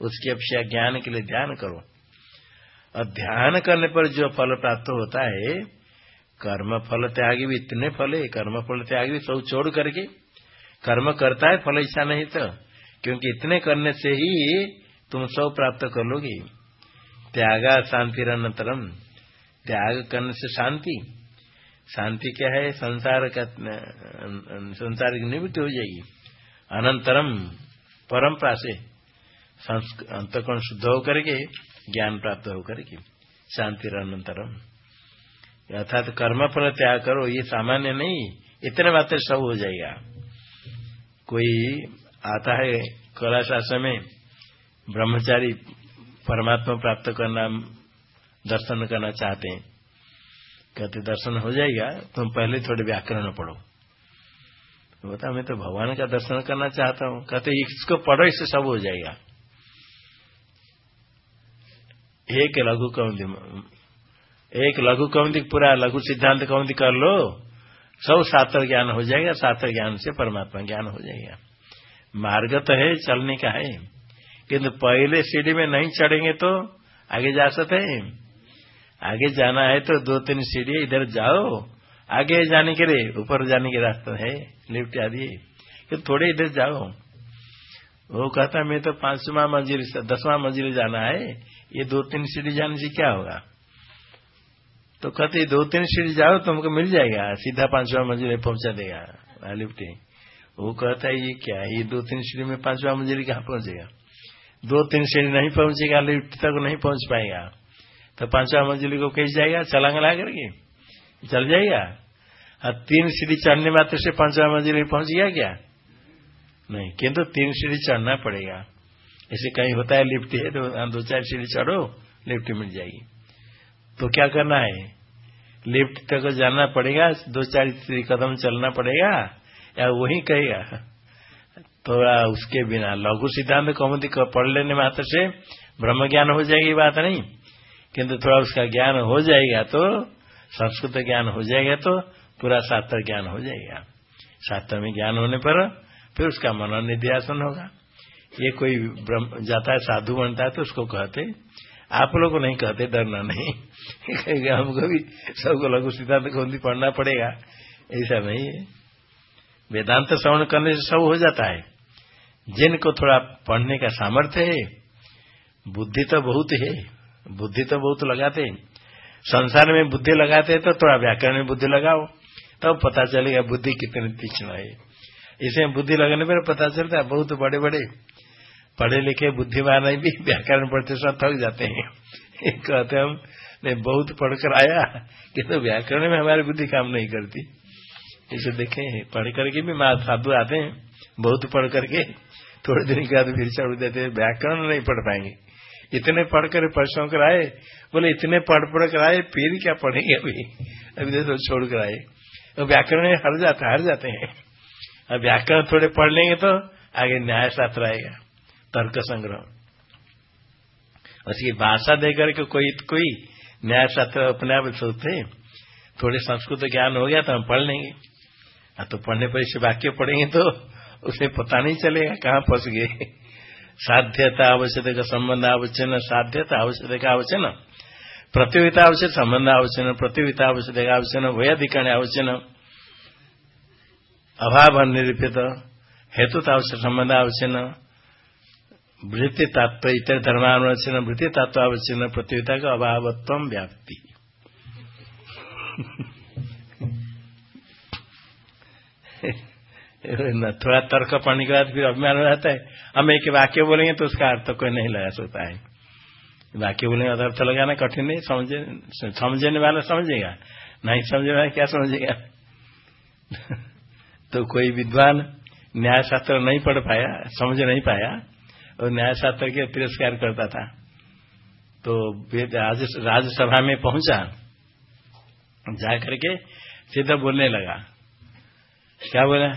उसकी अपेक्षा ज्ञान के लिए ध्यान करो। और ध्यान करने पर जो फल प्राप्त होता है कर्म फल त्यागी भी इतने फल है कर्म फल त्यागी भी सब छोड़ करके। कर्म करता है, फल इच्छा नहीं तो क्योंकि इतने करने से ही तुम सब प्राप्त कर लोगे। त्यागा शांति अनंतरम त्याग करने से शांति। शांति क्या है? संसार का संसार की निवृत्ति हो जाएगी। अनंतरम परंपरा से अंतकोण शुद्ध होकर के, ज्ञान प्राप्त होकर के। शांति अनंतरम अर्थात तो कर्म फल त्याग करो, ये सामान्य नहीं, इतने मात्र सब हो जाएगा। कोई आता है कला शास्त्र में, ब्रह्मचारी परमात्मा प्राप्त करना, दर्शन करना चाहते हैं, कहते दर्शन हो जाएगा, तुम तो पहले थोड़े व्याकरण पढ़ो। बता मैं तो भगवान का दर्शन करना चाहता हूँ। कहते, इसको पढ़ो, इससे सब हो जाएगा। एक लघु कौन एक लघु कौंदी पूरा लघु सिद्धांत कौंदी कर लो, सब शास्त्र ज्ञान हो जाएगा, शास्त्र ज्ञान से परमात्मा ज्ञान हो जाएगा। मार्ग तो है, चलने का है। किंतु पहले सीढ़ी में नहीं चढ़ेंगे तो आगे जा सकते हैं। आगे जाना है तो दो तीन सीढ़ी, इधर जाओ। आगे जाने के लिए, ऊपर जाने के रास्ता है, लिफ्ट आदि। कि थोड़े इधर जाओ। वो कहता मैं तो पांचवा मंजिल दसवां मंजिल जाना है। ये दो तीन सीढ़ी जाने से क्या होगा? तो कहते दो तीन सीढ़ी जाओ, तुमको मिल जाएगा। सीधा पांचवा मंजिल पहुँचा देगा लिफ्ट वो कहता है, ये क्या ये दो तीन सीढ़ी में पांचवा मंजिल कहाँ पहुंचेगा? दो तीन सीढ़ी नहीं पहुंचेगा, लिफ्ट तक नहीं पहुँच पाएगा। तो पांचवा मंजिल को कैसे जाएगा? चलांग ला करके चल जाएगा? और तीन सीढ़ी चढ़ने मात्र से पांचवा मंजिल पहुँच गया क्या? नहीं, किंतु तीन सीढ़ी चढ़ना पड़ेगा। ऐसे कहीं होता है, लिफ्ट है तो दो चार सीढ़ी चढ़ो, लिफ्ट मिल जाएगी। तो क्या करना है? लिफ्ट तक जाना पड़ेगा, दो चार कदम चलना पड़ेगा, या वही कहेगा। थोड़ा तो उसके बिना, लघु सिद्धांत कौमुदी पढ़ लेने मात्र से ब्रह्म ज्ञान हो जाएगी बात नहीं। किंतु थोड़ा उसका ज्ञान हो जाएगा तो संस्कृत ज्ञान हो जाएगा तो पूरा शास्त्र ज्ञान हो जाएगा। शास्त्र में ज्ञान होने पर फिर उसका मनोनिध्यासन होगा। ये कोई जाता है, साधु बनता है तो उसको कहते आप लोग को नहीं कहते डरना नहीं। कहेंगे, हमको भी सबको लघु सिद्धांत को पढ़ना पड़ेगा। ऐसा नहीं है। वेदांत श्रवण करने से सब हो जाता है। जिनको थोड़ा पढ़ने का सामर्थ्य है, बुद्धि तो बहुत है, बुद्धि तो बहुत लगाते हैं। संसार में बुद्धि लगाते हैं तो थोड़ा व्याकरण में बुद्धि लगाओ, तब तो पता चलेगा बुद्धि कितनी तीक्ष्ण है। इसमें बुद्धि लगने पर पता चलता है, बहुत बड़े बड़े पढ़े लिखे बुद्धिमान भी, व्याकरण पढ़ते सब थक जाते हैं। कहते हम ने बहुत पढ़कर आया कि तो व्याकरण में हमारी बुद्धि काम नहीं करती। इसे देखे पढ़ करके भी माँ साधु आते हैं, बहुत पढ़ करके थोड़े दिन के बाद फिर चढ़ देते हैं, व्याकरण नहीं पढ़ पाएँगे। इतने पढ़कर परिश्रम कर आए बोले, इतने पढ़ पढ़ कर आए फिर क्या पढ़ेंगे अभी? अभी देखो छोड़ कर आए। तो व्याकरण हर जाते हर जाते हैं। अब व्याकरण थोड़े पढ़ लेंगे तो आगे न्याय शास्त्र आएगा तर्क संग्रह। उसकी भाषा देकर के कोई कोई न्याय शास्त्र अपने आप सोचते, थोड़े संस्कृत ज्ञान हो गया तो हम पढ़ लेंगे। आ तो पढ़ने पर इसे वाक्य पढ़ेंगे तो उसे पता नहीं चलेगा कहाँ फंस गए। साध्यता आवश्यक संबंध आवश्यक, साध्यता आवश्यक प्रतियोगिता आवश्यक, संबंध आवश्यक, प्रतियोगिता आवश्यकता आवश्यक वैधिकरण आवश्यक, अभाव निरूपित हेतुता आवश्यक, संबंध आवश्यक वृत्ति तत्व इतर धर्मानुवचन वृत्ति तत्व आवश्यक प्रतियोगिता का अभावत्व व्याप्ति। [laughs] थोड़ा तर्क पढ़ने के बाद फिर अभिमान हो जाता है। हम एक वाक्य बोलेंगे तो उसका अर्थ कोई नहीं लगा सकता है। वाक्य बोलेंगे अर्थ लगाना कठिन नहीं, समझे, समझने वाला समझेगा। नहीं समझने वाला क्या समझेगा? [laughs] तो कोई विद्वान न्याय शास्त्र नहीं पढ़ पाया, समझ नहीं पाया और न्याय शास्त्र के तिरस्कार करता था। तो राज्यसभा में पहुँचा, जाकर के सीधा बोलने लगा। क्या बोला?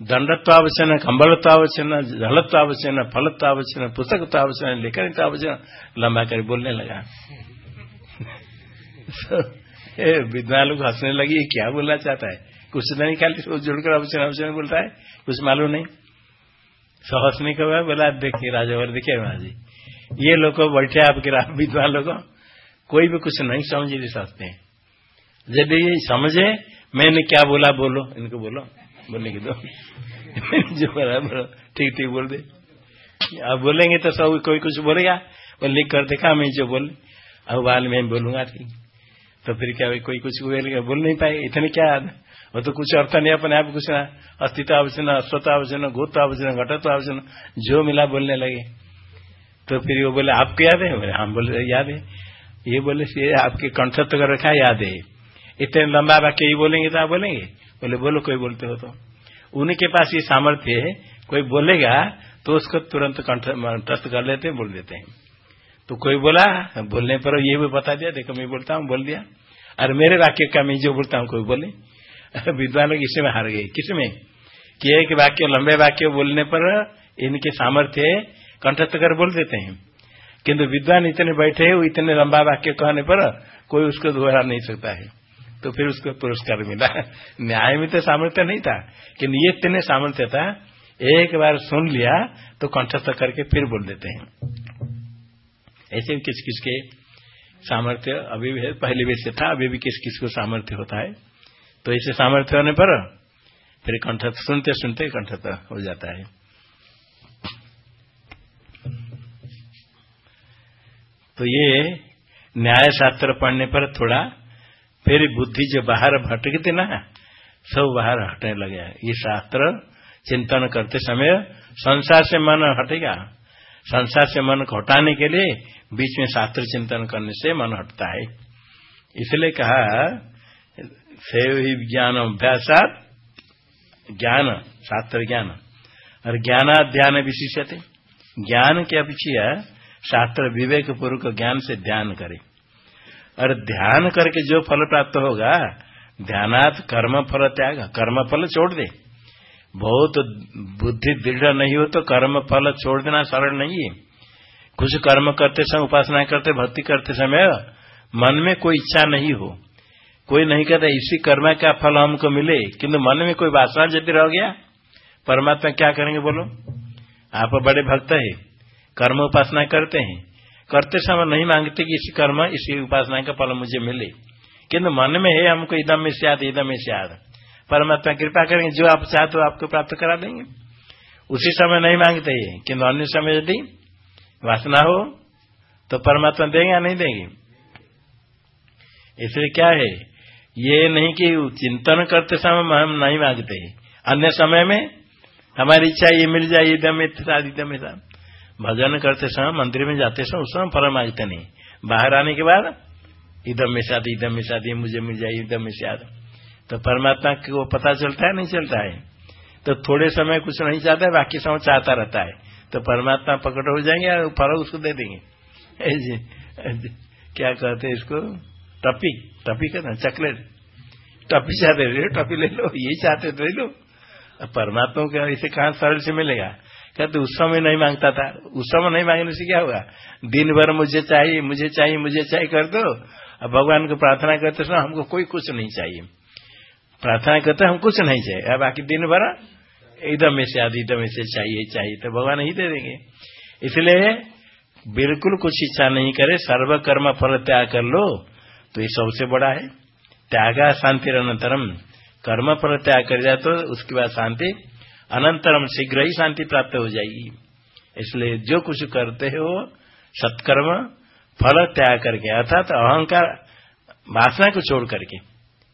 दंडत्वावचन कंबलत्वावचन जलत्वावचन फलत्वावचन, पुस्तकत्वावचन लेखन लंबा कर बोलने लगा। विद्वान लोग हंसने लगी क्या बोलना चाहता है? कुछ नहीं, खाली जुड़कर अवचन अवचन बोलता है, कुछ मालूम नहीं। सहसने नहीं बाद बोला, देखिए राजा देखिए महाराज जी, ये लोग बैठे आपके विद्वान लोग कोई भी कुछ नहीं समझ नहीं सकते यदि ये समझे, मैंने क्या बोला, बोलो। इनको बोलो, बोलने की दो। [laughs] जो बोला, बोलो। ठीक ठीक, बोल दे। अब बोलेंगे तो सब कोई कुछ बोलेगा। वो लिख कर देखा, मैं जो बोल, अब बाल में बोलूँगा, ठीक। तो फिर क्या, कोई कुछ बोलेगा, बोल नहीं पाए। इतने क्या वो तो कुछ अर्थ नहीं, अपने आप कुछ आवश्यक गोत्व आवश्यक घटत्व आवश्यक जो मिला बोलने लगे। तो फिर वो बोले, आपको याद है? हम बोले याद है। ये बोले, ये आपके कंठस्थ कर रखा याद है। इतने लंबा वाक्य ही बोलेंगे तो आप बोलेंगे? बोले, बोलो, कोई बोलते हो तो। उन्हीं के पास ये सामर्थ्य है, कोई बोलेगा तो उसको तुरंत कंठस्थ कर लेते हैं, बोल देते हैं। तो कोई बोला, बोलने पर ये भी बता दिया, देखो मैं बोलता हूँ, बोल दिया। और मेरे वाक्य का मैं जो बोलता हूँ, कोई बोले? विद्वान लोग इसी में हार गए किसमें कि एक वाक्य, लंबे वाक्य बोलने पर इनके सामर्थ्य कंठस्थ कर बोल देते हैं। किंतु विद्वान इतने बैठे हैं इतने लंबा वाक्य कहने पर कोई उसको दोहरा नहीं सकता है। तो फिर उसको पुरस्कार मिला। [laughs] न्याय में तो सामर्थ्य नहीं था किन्तु ये इतने सामर्थ्य था, एक बार सुन लिया तो कंठस्थ करके फिर बोल देते हैं। ऐसे किस किस के सामर्थ्य? अभी पहले भी से था, अभी भी किस किस को सामर्थ्य होता है? तो ऐसे सामर्थ्य होने पर फिर कंठ सुनते सुनते कंठस्थ हो जाता है। तो ये न्याय शास्त्र पढ़ने पर थोड़ा फिर बुद्धि जो बाहर भटकती ना, सब बाहर हटने लगे ये शास्त्र चिंतन करते समय संसार से मन हटेगा। संसार से मन को हटाने के लिए बीच में शास्त्र चिंतन करने से मन हटता है। इसलिए कहा सेव ही ज्ञान अभ्यासात ज्ञान, शास्त्र ज्ञान। और ज्ञानाध्यान विशिष्यते। ज्ञान के अपेक्षा शास्त्र विवेक पूर्वक ज्ञान से ध्यान करे। और ध्यान करके जो फल प्राप्त होगा, ध्यानात कर्म फल त्याग, कर्म फल छोड़ दे। बहुत बुद्धि दृढ़ नहीं हो तो कर्म फल छोड़ देना सरल नहीं है। कुछ कर्म करते समय, उपासना करते, भक्ति करते समय मन में कोई इच्छा नहीं हो। कोई नहीं कहता, इसी कर्म का फल हमको मिले। किंतु मन में कोई वासना यदि रह गया, परमात्मा क्या करेंगे बोलो? आप बड़े भक्त है, कर्म उपासना करते हैं। करते समय नहीं मांगते कि इसी कर्म, इसी उपासना का फल मुझे मिले। किंतु मन में है, हमको इदम में सियाद इदम में सियाद परमात्मा कृपा करेंगे, जो आप चाहते हो आपको प्राप्त करा देंगे। उसी समय नहीं मांगते है किन्तु अन्य समय यदि वासना हो तो परमात्मा देंगे या नहीं देंगे? इसलिए क्या है ये नहीं कि चिंतन करते समय हम नहीं मांगते। अन्य समय में हमारी इच्छा ये मिल जाए इदम इत्यादि इदम भजन करते समय मंदिर में जाते समय उस समय फल मांगते नहीं। बाहर आने के बाद इदम में इदम में शादी मुझे मिल जाए इदम में तो परमात्मा को पता चलता है, नहीं चलता है? तो थोड़े समय कुछ नहीं चाहता है, बाकी समय चाहता रहता है। तो परमात्मा पकड़ हो जाएँगे और फल उसको दे देंगे। [laughs] क्या कहते हैं इसको? टपी टपी कहना चॉकलेट। टपी चाहते ले टपी ले लो यही चाहते तो ले लो। परमात्मा को इसे कहा सरल से मिलेगा? कहते उस समय नहीं माँगता था? उस समय नहीं मांगने से क्या होगा दिन भर मुझे चाहिए मुझे चाहिए मुझे चाहिए, कर दो। अब भगवान को प्रार्थना करते समय हमको कोई कुछ नहीं चाहिए। प्रार्थना करते हम कुछ नहीं चाहिए। अब बाकी दिन भर एकदम से आदि एकदम से चाहिए चाहिए तो भगवान ही दे देंगे। इसलिए बिल्कुल कुछ इच्छा नहीं करे सर्व कर्म फल त्याग कर लो। तो ये सबसे बड़ा है। त्यागा शांति अनंतरम। कर्म फल त्याग कर जाए तो उसके बाद शांति। अनंतरम शीघ्र ही शांति प्राप्त हो जाएगी। इसलिए जो कुछ करते हो सत्कर्म फल त्याग करके अर्थात तो अहंकार वासना को छोड़ करके।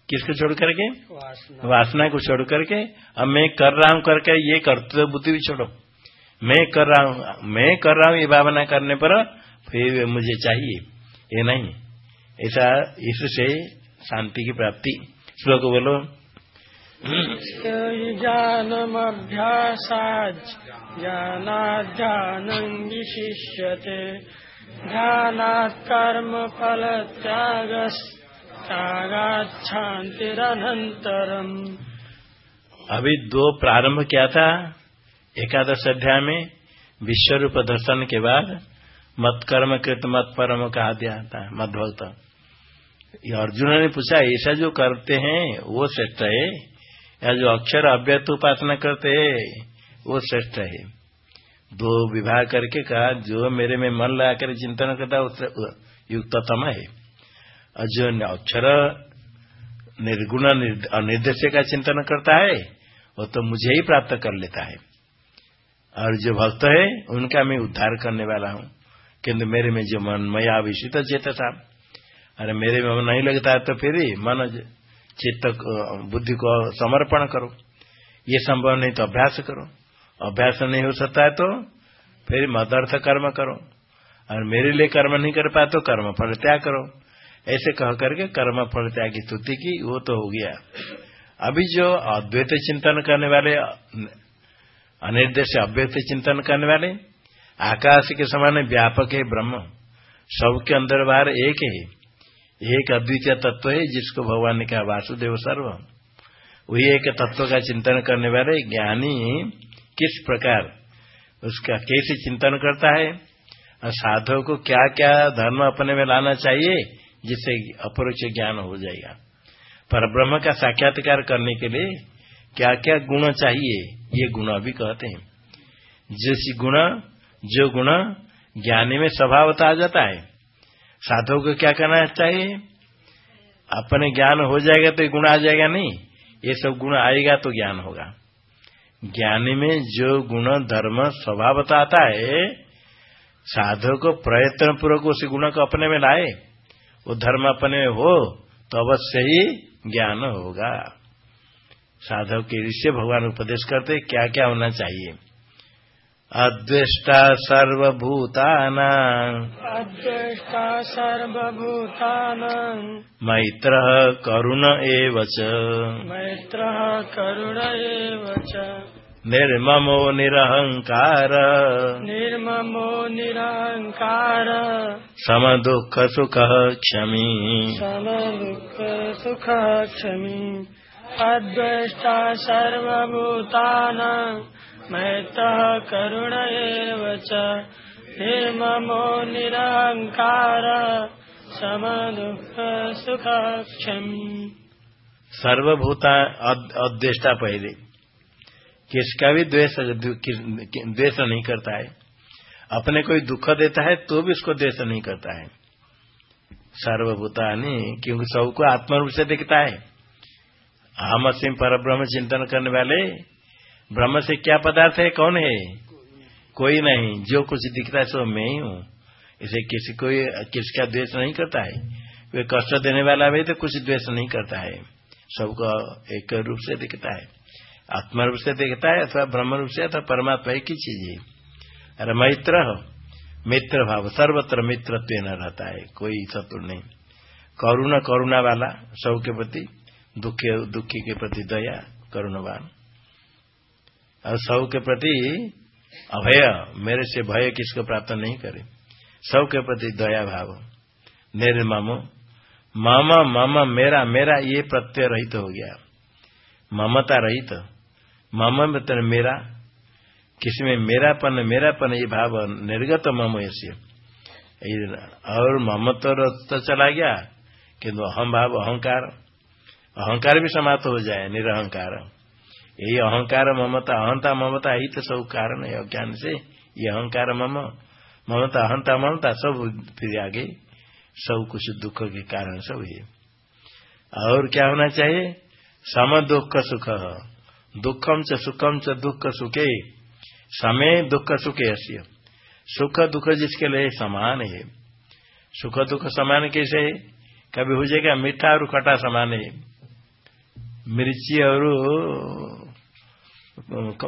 किसको छोड़ करके? वासना। को छोड़ करके। अब मैं कर रहा हूँ करके ये करते बुद्धि भी छोड़ो। मैं कर रहा हूँ मैं कर रहा हूँ ये भावना करने पर फिर मुझे चाहिए। ये नहीं। ऐसा इससे शांति की प्राप्ति। श्लोक बोलो। ज्ञानमभ्यासाज ज्ञानाध्यानं विशिष्यते। ध्यानात् कर्म फल त्यागस् शांतिरनंतरम अभी दो प्रारंभ किया था एकादश अध्याय में विश्व रूप दर्शन के बाद मत कर्म कृत मत परम कहा दिया था मत भक्त अर्जुन ने पूछा, ऐसा जो करते हैं, वो श्रेष्ठ है? या जो अक्षर अव्यत उपासना करते हैं, वो श्रेष्ठ है? दो विवाह करके कहा, जो मेरे में मन लगाकर चिंतन करता युक्ततम है। और जो अक्षर निर्गुण अनिर्देश का चिंतन करता है, वो तो मुझे ही प्राप्त कर लेता है। और जो भक्त है, उनका मैं उद्धार करने वाला हूँ। किंतु मेरे में जो मन मया विषित चेत था अरे मेरे में नहीं लगता है तो फिर मन चित्त बुद्धि को समर्पण करो। ये संभव नहीं तो अभ्यास करो। अभ्यास नहीं हो सकता है तो फिर मदर्थ कर्म करो। और मेरे लिए कर्म नहीं कर पाए तो कर्म फल त्याग करो। ऐसे कह करके कर्म फल त्याग की स्तुति की, वो तो हो गया। अभी जो अद्वैत चिंतन करने वाले, अनिर्देश अव्यक्त चिंतन करने वाले, आकाश के समान व्यापक है ब्रह्म। सबके अंदर बाहर एक है। एक अद्वितीय तत्व है जिसको भगवान ने कहा, वासुदेव सर्व। वही एक तत्व का चिंतन करने वाले ज्ञानी किस प्रकार उसका कैसे चिंतन करता है? और साधव को क्या क्या धर्म अपने में लाना चाहिए जिससे अपरोक्ष ज्ञान हो जाएगा? पर ब्रह्म का साक्षात्कार करने के लिए क्या क्या गुण चाहिए, ये गुण अभी कहते हैं। जिस गुण, जो गुण ज्ञानी में स्वभावता आ जाता है साधु को क्या करना चाहिए? अपने ज्ञान हो जाएगा तो गुण आ जाएगा नहीं। ये सब गुण आएगा तो ज्ञान होगा। ज्ञानी में जो गुण, धर्म स्वभावता आता है, साधु को प्रयत्न पूर्वक उस गुण को अपने में लाए। वो धर्म अपने में हो तो अवश्य ही ज्ञान होगा। साधव के ऋषि भगवान उपदेश करते क्या क्या होना चाहिए? अद्वेष्टा सर्वभूताना। अद्वेष्टा सर्वभूताना। मैत्र करुण एव मैत्र करुण एव निर्ममो निरहंकार। निर्ममो निरहंकार। सम दुख सुख क्षमी। सम दुख सुख क्षमी। अद्वेष्टा सर्वभूतान। मैतः करुण एव च निर्ममो सर्वभूता अद्वेष्टा पहले। किसका भी द्वेष द्वेष नहीं करता है। अपने कोई दुख देता है तो भी उसको द्वेष नहीं करता है। सर्वभूतानी क्योंकि सबको आत्म रूप से दिखता है। हम असीम पर ब्रह्म चिंतन करने वाले ब्रह्म से क्या पदार्थ है? कौन है? कोई नहीं। जो कुछ दिखता है, सो मैं ही। हूँ इसे किसी कोई किसका द्वेष नहीं करता है। वे कष्ट देने वाला भी तो कुछ द्वेष नहीं करता है। सबको एक रूप से दिखता है। आत्मा रूप से दिखता है अथवा ब्रह्म रूप से अथवा परमात्मा एक ही चीज़ है। अरे मैत्र मित्र भाव। सर्वत्र मित्रत्व न रहता है। कोई शत्रु नहीं। करुणा करुणा वाला सब के प्रति दुखी दुखी के प्रति दया, करुणवान। और सब के प्रति अभय मेरे से भय किसको प्राप्त नहीं करे? सब के प्रति दया भाव। निर्ममो मामा मामा मेरा मेरा ये प्रत्यय रहित तो हो गया। ममता रहित। मम मतलब मेरा किसी में मेरापन मेरापन ये भाव निर्गत मम ऐसे। और मम तो, तो चला गया किंतु अहम भाव अहंकार अहंकार भी समाप्त हो जाए निरहंकार। यही अहंकार ममता, अहंता ममता यही तो सब कारण है अज्ञान से। ये अहंकार मम, ममता, अहंता ममता सब फिर आगे सब कुछ दुख के कारण सब है। और क्या होना चाहिए? सम दुख सुख। दुखम च सुखम च दुख सुखे। समय दुख सुखे अस्य। सुख दुख जिसके लिए समान है। सुख दुख समान कैसे है? कभी हो जाएगा मीठा और खटा समान है। मिर्ची और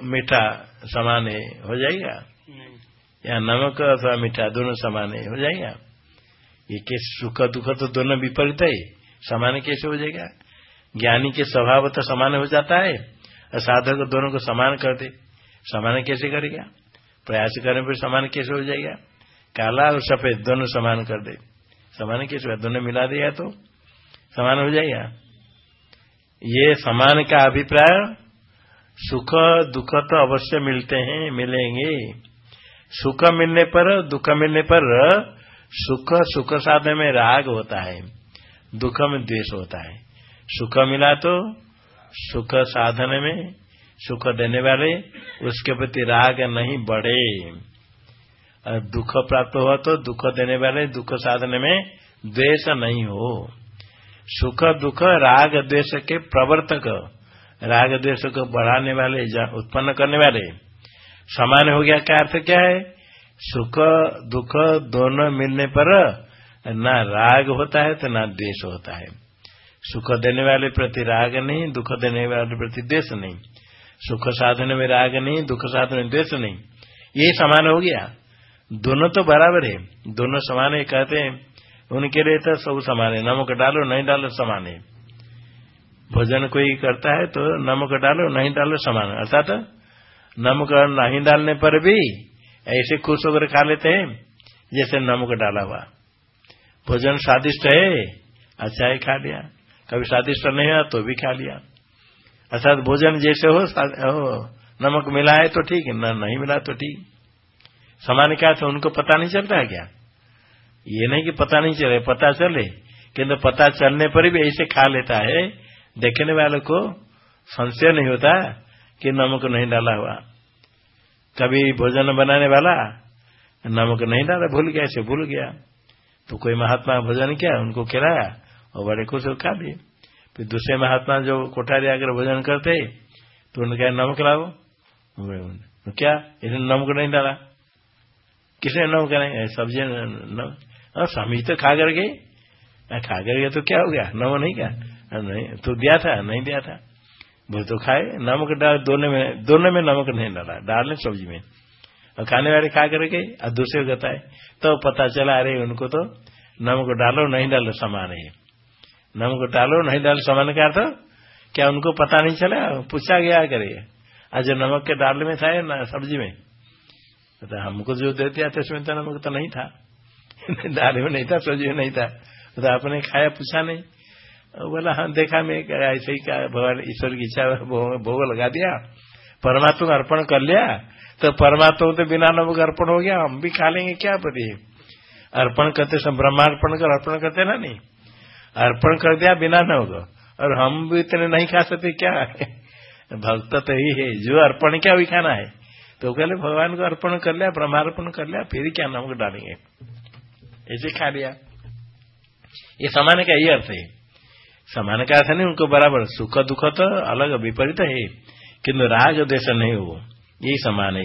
मीठा समान है हो जाएगा? या नमक अथवा मीठा दोनों समान है हो जाएगा? ये कैसे सुख दुख तो दोनों विपरीत है। समान कैसे हो जाएगा? ज्ञानी के स्वभाव तो समान हो जाता है और साधक दोनों को समान कर दे। समान कैसे करेगा? प्रयास करने पर समान कैसे हो जाएगा? काला और सफ़ेद दोनों समान कर दे। समान कैसे दोनों मिला दिया तो। समान हो जाएगा? ये समान का अभिप्राय सुख दुख तो अवश्य मिलते हैं, मिलेंगे। सुख मिलने पर, दुख मिलने पर सुख सुख साधन में राग होता है, दुख में द्वेष होता है। सुख मिला तो सुख साधन में, सुख देने वाले उसके प्रति राग नहीं बढ़े। और दुख प्राप्त हुआ तो दुख देने वाले दुख साधन में द्वेष नहीं हो। सुख दुख, राग द्वेष के प्रवर्तक राग द्वेष को बढ़ाने वाले उत्पन्न करने वाले। समान हो गया क्या अर्थ क्या है? सुख, दुख दोनों मिलने पर न राग होता है तो न द्वेष होता है। सुख देने वाले प्रति राग नहीं, दुख देने वाले प्रति द्वेष नहीं। सुख साधन में राग नहीं, दुख साधन में द्वेष नहीं। ये समान हो गया। दोनों तो बराबर है। दोनों समान है कहते हैं। उनके लिए तो सब समान है। नमक डालो, नहीं डालो समान है। भोजन कोई करता है तो नमक डालो नहीं डालो समान अर्थात नमक नहीं डालने पर भी ऐसे खुश होकर खा लेते हैं जैसे नमक डाला हुआ। भोजन स्वादिष्ट है अच्छा है खा लिया। कभी स्वादिष्ट नहीं हुआ तो भी खा लिया। अर्थात भोजन जैसे हो, नमक मिला है तो ठीक न नहीं मिला तो ठीक। समान क्या था उनको पता नहीं चलता है क्या? ये नहीं कि पता नहीं चले पता चले किंतु पता चलने पर भी ऐसे खा लेता है देखने वालों को संशय नहीं होता कि नमक नहीं डाला हुआ। कभी भोजन बनाने वाला नमक नहीं डाला, भूल गया, ऐसे भूल गया। तो कोई महात्मा भोजन किया, उनको खिलाया और बड़े खुश हो खा लिए। फिर दूसरे महात्मा जो कोठारी आकर भोजन करते तो उन्होंने कहा, नमक लाओ। तो क्या? इसने नमक नहीं डाला। किसने नमक नहीं? सब्ज़ी और स्वामी तो खा कर गए खा कर गए तो क्या हो गया? नमक नहीं क्या नहीं तो दिया था, नहीं दिया था। बोले तो खाए, नमक डाल, दोनों में दोनों में नमक नहीं डाला, डाल सब्ज़ी में। और खाने वाले खा करके, और दूसरे को बताए तो पता चला, अरे, उनको तो नमक डालो, नहीं डालो समान है। नमक डालो, नहीं डालो समान का अर्थ? क्या उनको पता नहीं चला? पूछा गया करे आज नमक के डाल में था ना, सब्ज़ी में? तो हमको जो दे दिया था, उसमें तो नमक तो नहीं था। [laughs] दाल में नहीं था, सब्ज़ी में नहीं था। तो आपने खाया, पूछा नहीं। बोला हाँ देखा, मैं ऐसे ही क्या, भगवान ईश्वर की इच्छा, भोग लगा दिया, परमात्मा को अर्पण कर लिया तो परमात्मा तो बिना नमक अर्पण हो गया, हम भी खा लेंगे क्या पति अर्पण करते सब ब्रह्मार्पण कर, अर्पण करते ना नहीं? अर्पण कर दिया बिना नमक, और हम भी इतने नहीं खा सकते क्या? [laughs] भक्त तो ही है, जो अर्पण क्या, वही खाना है। तो कहले, भगवान को अर्पण कर लिया ब्रह्मार्पण कर लिया, फिर क्या नमक डालेंगे? ऐसे खा लिया। ये सामान्य का यही अर्थ है। समान का अर्थ नहीं, उनको बराबर सुख दुख तो अलग विपरीत है किन्तु राग देश नहीं हो यही समान है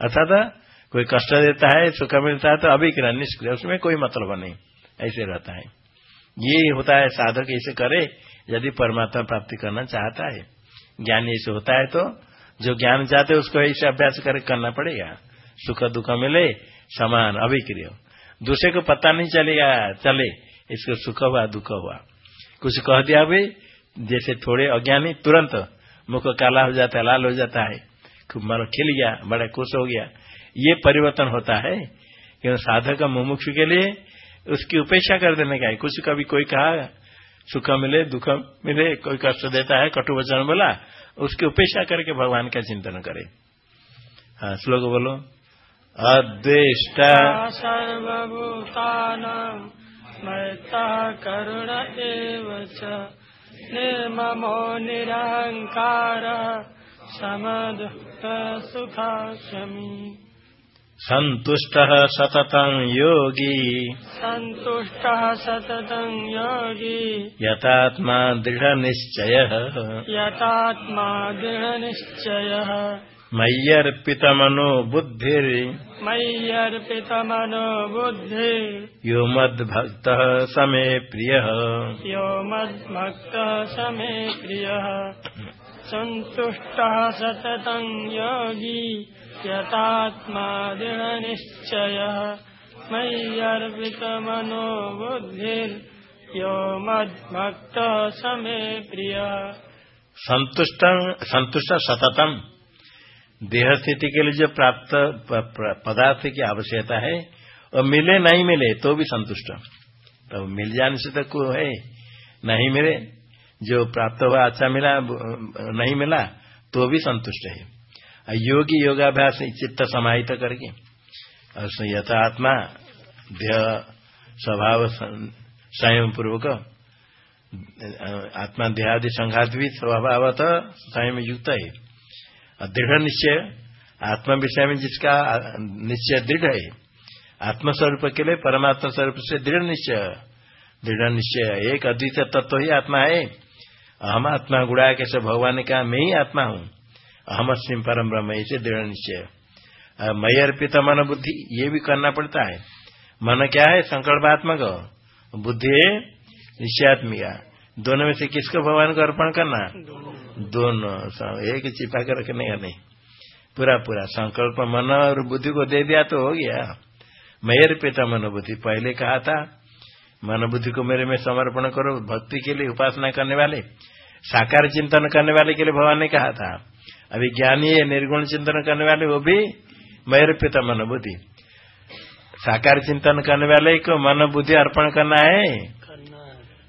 अर्थात कोई कष्ट देता है, सुख मिलता है तो अभिक्रिया निष्क्रिय, उसमें कोई मतलब नहीं। ऐसे रहता है। ये होता है, साधक ऐसे करे, यदि परमात्मा प्राप्ति करना चाहता है। ज्ञान ऐसे होता है तो जो ज्ञान चाहते उसको ऐसे अभ्यास कर करना पड़ेगा। सुख दुख मिले, समान, अभिक्रिय। दूसरे को पता नहीं चलेगा, चले, इसको सुख हुआ, दुख हुआ। कुछ कह दिया भी, जैसे थोड़े अज्ञानी, तुरंत मुख काला हो जाता है, लाल हो जाता है, खूब मन खिल गया, बड़ा खुश हो गया। ये परिवर्तन होता है क्यों साधक मुमुक्ष के लिए उसकी उपेक्षा कर देने का है। कुछ कभी कोई कहा, सुख मिले, दुख मिले, कोई कष्ट देता है, कटु वचन बोला, उसकी उपेक्षा करके भगवान का चिंतन करे। हाँ श्लोक बोलो। अद्वेष्टा सर्वभूतान मैता करुण एव निर्ममो निरहंकार समदुःख सुखाक्षमी सन्तुष्टः सततं योगी। सन्तुष्टः सततं योगी। यतात्मा दृढनिश्चयः। यतात्मा दृढनिश्चयः मय्यर्पितमनो बुद्धिर् मय्यर्पितमनो बुद्धि। यो मद्भक्तः समे प्रियः। यो मद्भक्तः समे प्रियः। सन्तुष्टः सततं योगी यतात्मा दृढनिश्चयः मय्यर्पितमनो बुद्धिर्यो मद्भक्तः समे प्रियः। संतुष्ट संतुष्ट सततम। देह स्थिति के लिए जो प्राप्त पदार्थ की आवश्यकता है। और मिले, नहीं मिले तो भी संतुष्ट। तो मिल जाने से तक तो है, नहीं मिले। जो प्राप्त हुआ अच्छा मिला नहीं मिला तो भी संतुष्ट है। योगी योगाभ्यास चित्त समाहित करके, और यथा आत्मा, देह, स्वभाव संयम पूर्वक आत्मा, देहादि संघात भी स्वभावत संयम युक्त है। दृढ़ निश्चय आत्मा विषय में जिसका निश्चय दृढ़ है। आत्मस्वरूप के लिए परमात्मा स्वरूप से दृढ़ निश्चय। दृढ़ निश्चय, एक अद्वितीय तत्व ही आत्मा है। अहम आत्मा गुड़ा कैसे भगवान ने कहा मैं ही आत्मा हूँ। अहम सिंह परम ब्रह्म ऐसे दृढ़ निश्चय। मय अर्पित मन बुद्धि, ये भी करना पड़ता है। मन क्या है? संकल्पात्मक। बुद्धि है, निश्चयात्मिका। दोनों में से किसको भगवान को अर्पण करना? दोनों। एक चिपा के रखने का नहीं। पूरा पूरा। संकल्प मन और बुद्धि को दे दिया तो हो गया। मयर पिता मनोबुद्धि पहले कहा था, मनोबुद्धि को मेरे में समर्पण करो, भक्ति के लिए उपासना करने वाले, साकार चिंतन करने वाले के लिए भगवान ने कहा था। अभी ज्ञानी है निर्गुण चिंतन करने वाले, वो भी मैर पिता मन बुद्धि साकार चिंतन करने वाले को मनोबुद्धि अर्पण करना है।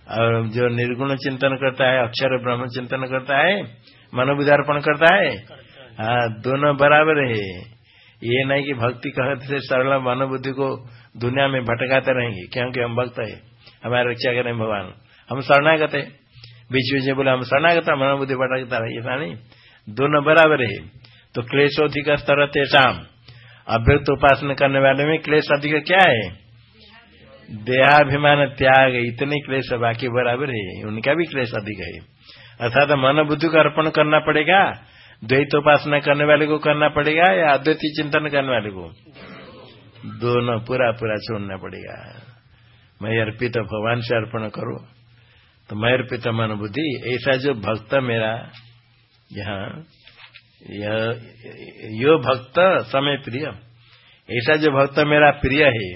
और जो निर्गुण चिंतन करता है, अक्षर ब्रह्म चिंतन करता है मन बुद्धि अर्पण करता है हाँ दोनों बराबर है। ये नहीं कि भक्ति कहते से सरल मन बुद्धि को दुनिया में भटकाते रहेंगे, क्योंकि हम भक्त है, हमारे रक्षा करें भगवान। हम शरणागत है। बीच बीच में बोले, हम शरणागत मन बुद्धि भटकता रहे नहीं। दोनों बराबर है। तो क्लेश अधिक स्तर तेषाम अभ्यक्त उपासना करने वाले में क्लेश अधिक क्या है? देहाभिमान त्याग इतने क्लेश बाकी बराबर है, उनका भी क्लेश अधिक है। अर्थात मन बुद्धि को अर्पण करना पड़ेगा द्वैत उपासना करने वाले को करना पड़ेगा, या अद्वैत चिंतन करने वाले को? दोनों पूरा पूरा छोड़ना पड़ेगा। मैं अर्पित भगवान से अर्पण करो तो मैं अर्पित मन बुद्धि, ऐसा जो भक्त मेरा यहाँ, यो भक्त समय प्रिय। ऐसा जो भक्त मेरा प्रिय है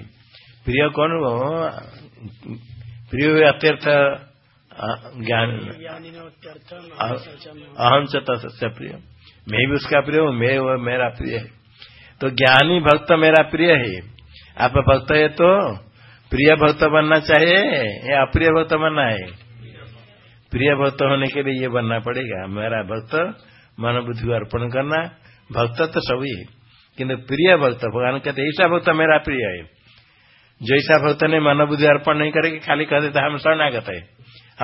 प्रिय कौन हो? प्रिय अत्यर्थ ज्ञान। अहम से प्रिय। मैं भी उसका प्रिय हूँ, मैं वो मेरा प्रिय है। तो ज्ञानी भक्त मेरा प्रिय है। आप भक्त है तो प्रिय भक्त बनना चाहिए या अप्रिय भक्त बनना है? प्रिय भक्त होने के लिए ये बनना पड़ेगा। मेरा भक्त मन बुद्धि को अर्पण करना, भक्त तो सभी है। किन्तु प्रिय भक्त, भगवान कहते ऐसा भक्त मेरा प्रिय है। जैसा भक्त ने मन बुद्धि अर्पण नहीं करेगी, खाली कह देता हम शरणागत है।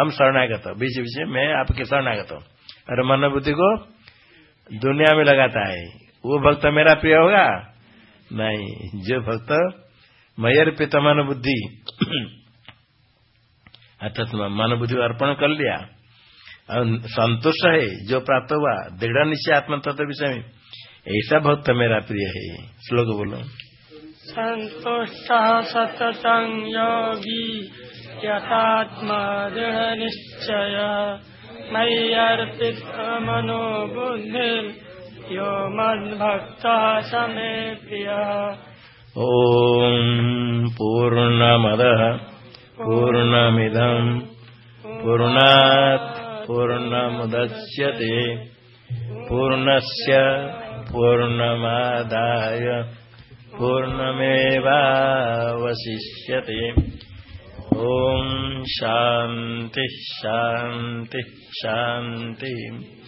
हम शरणागत बीच बीच में आपके शरणागत हूँ। और मन बुद्धि को दुनिया में लगाता है। वो भक्त मेरा प्रिय होगा? नहीं। जो भक्त मयर पिता मन बुद्धि, [clears throat] अर्थात मन बुद्धि अर्पण कर लिया, और संतोष है, जो प्राप्त हुआ, दृढ़ निश्चय आत्म तत्व विषय में, ऐसा भक्त मेरा प्रिय है। श्लोक बोलो। संतुष्ट सततं योगी यथात्मा दृढनिश्चयः मय्यर्पितमनो बुद्धिर्यो मद्भक्तः स मे प्रियः ॐ पूर्णमदः पूर्णमिदम् पूर्णात् पूर्णमुदच्यते। पूर्णस्य पूर्णमादाय। पूर्णमेवावशिष्यते। ॐ शान्तिः शान्तिः शान्तिः।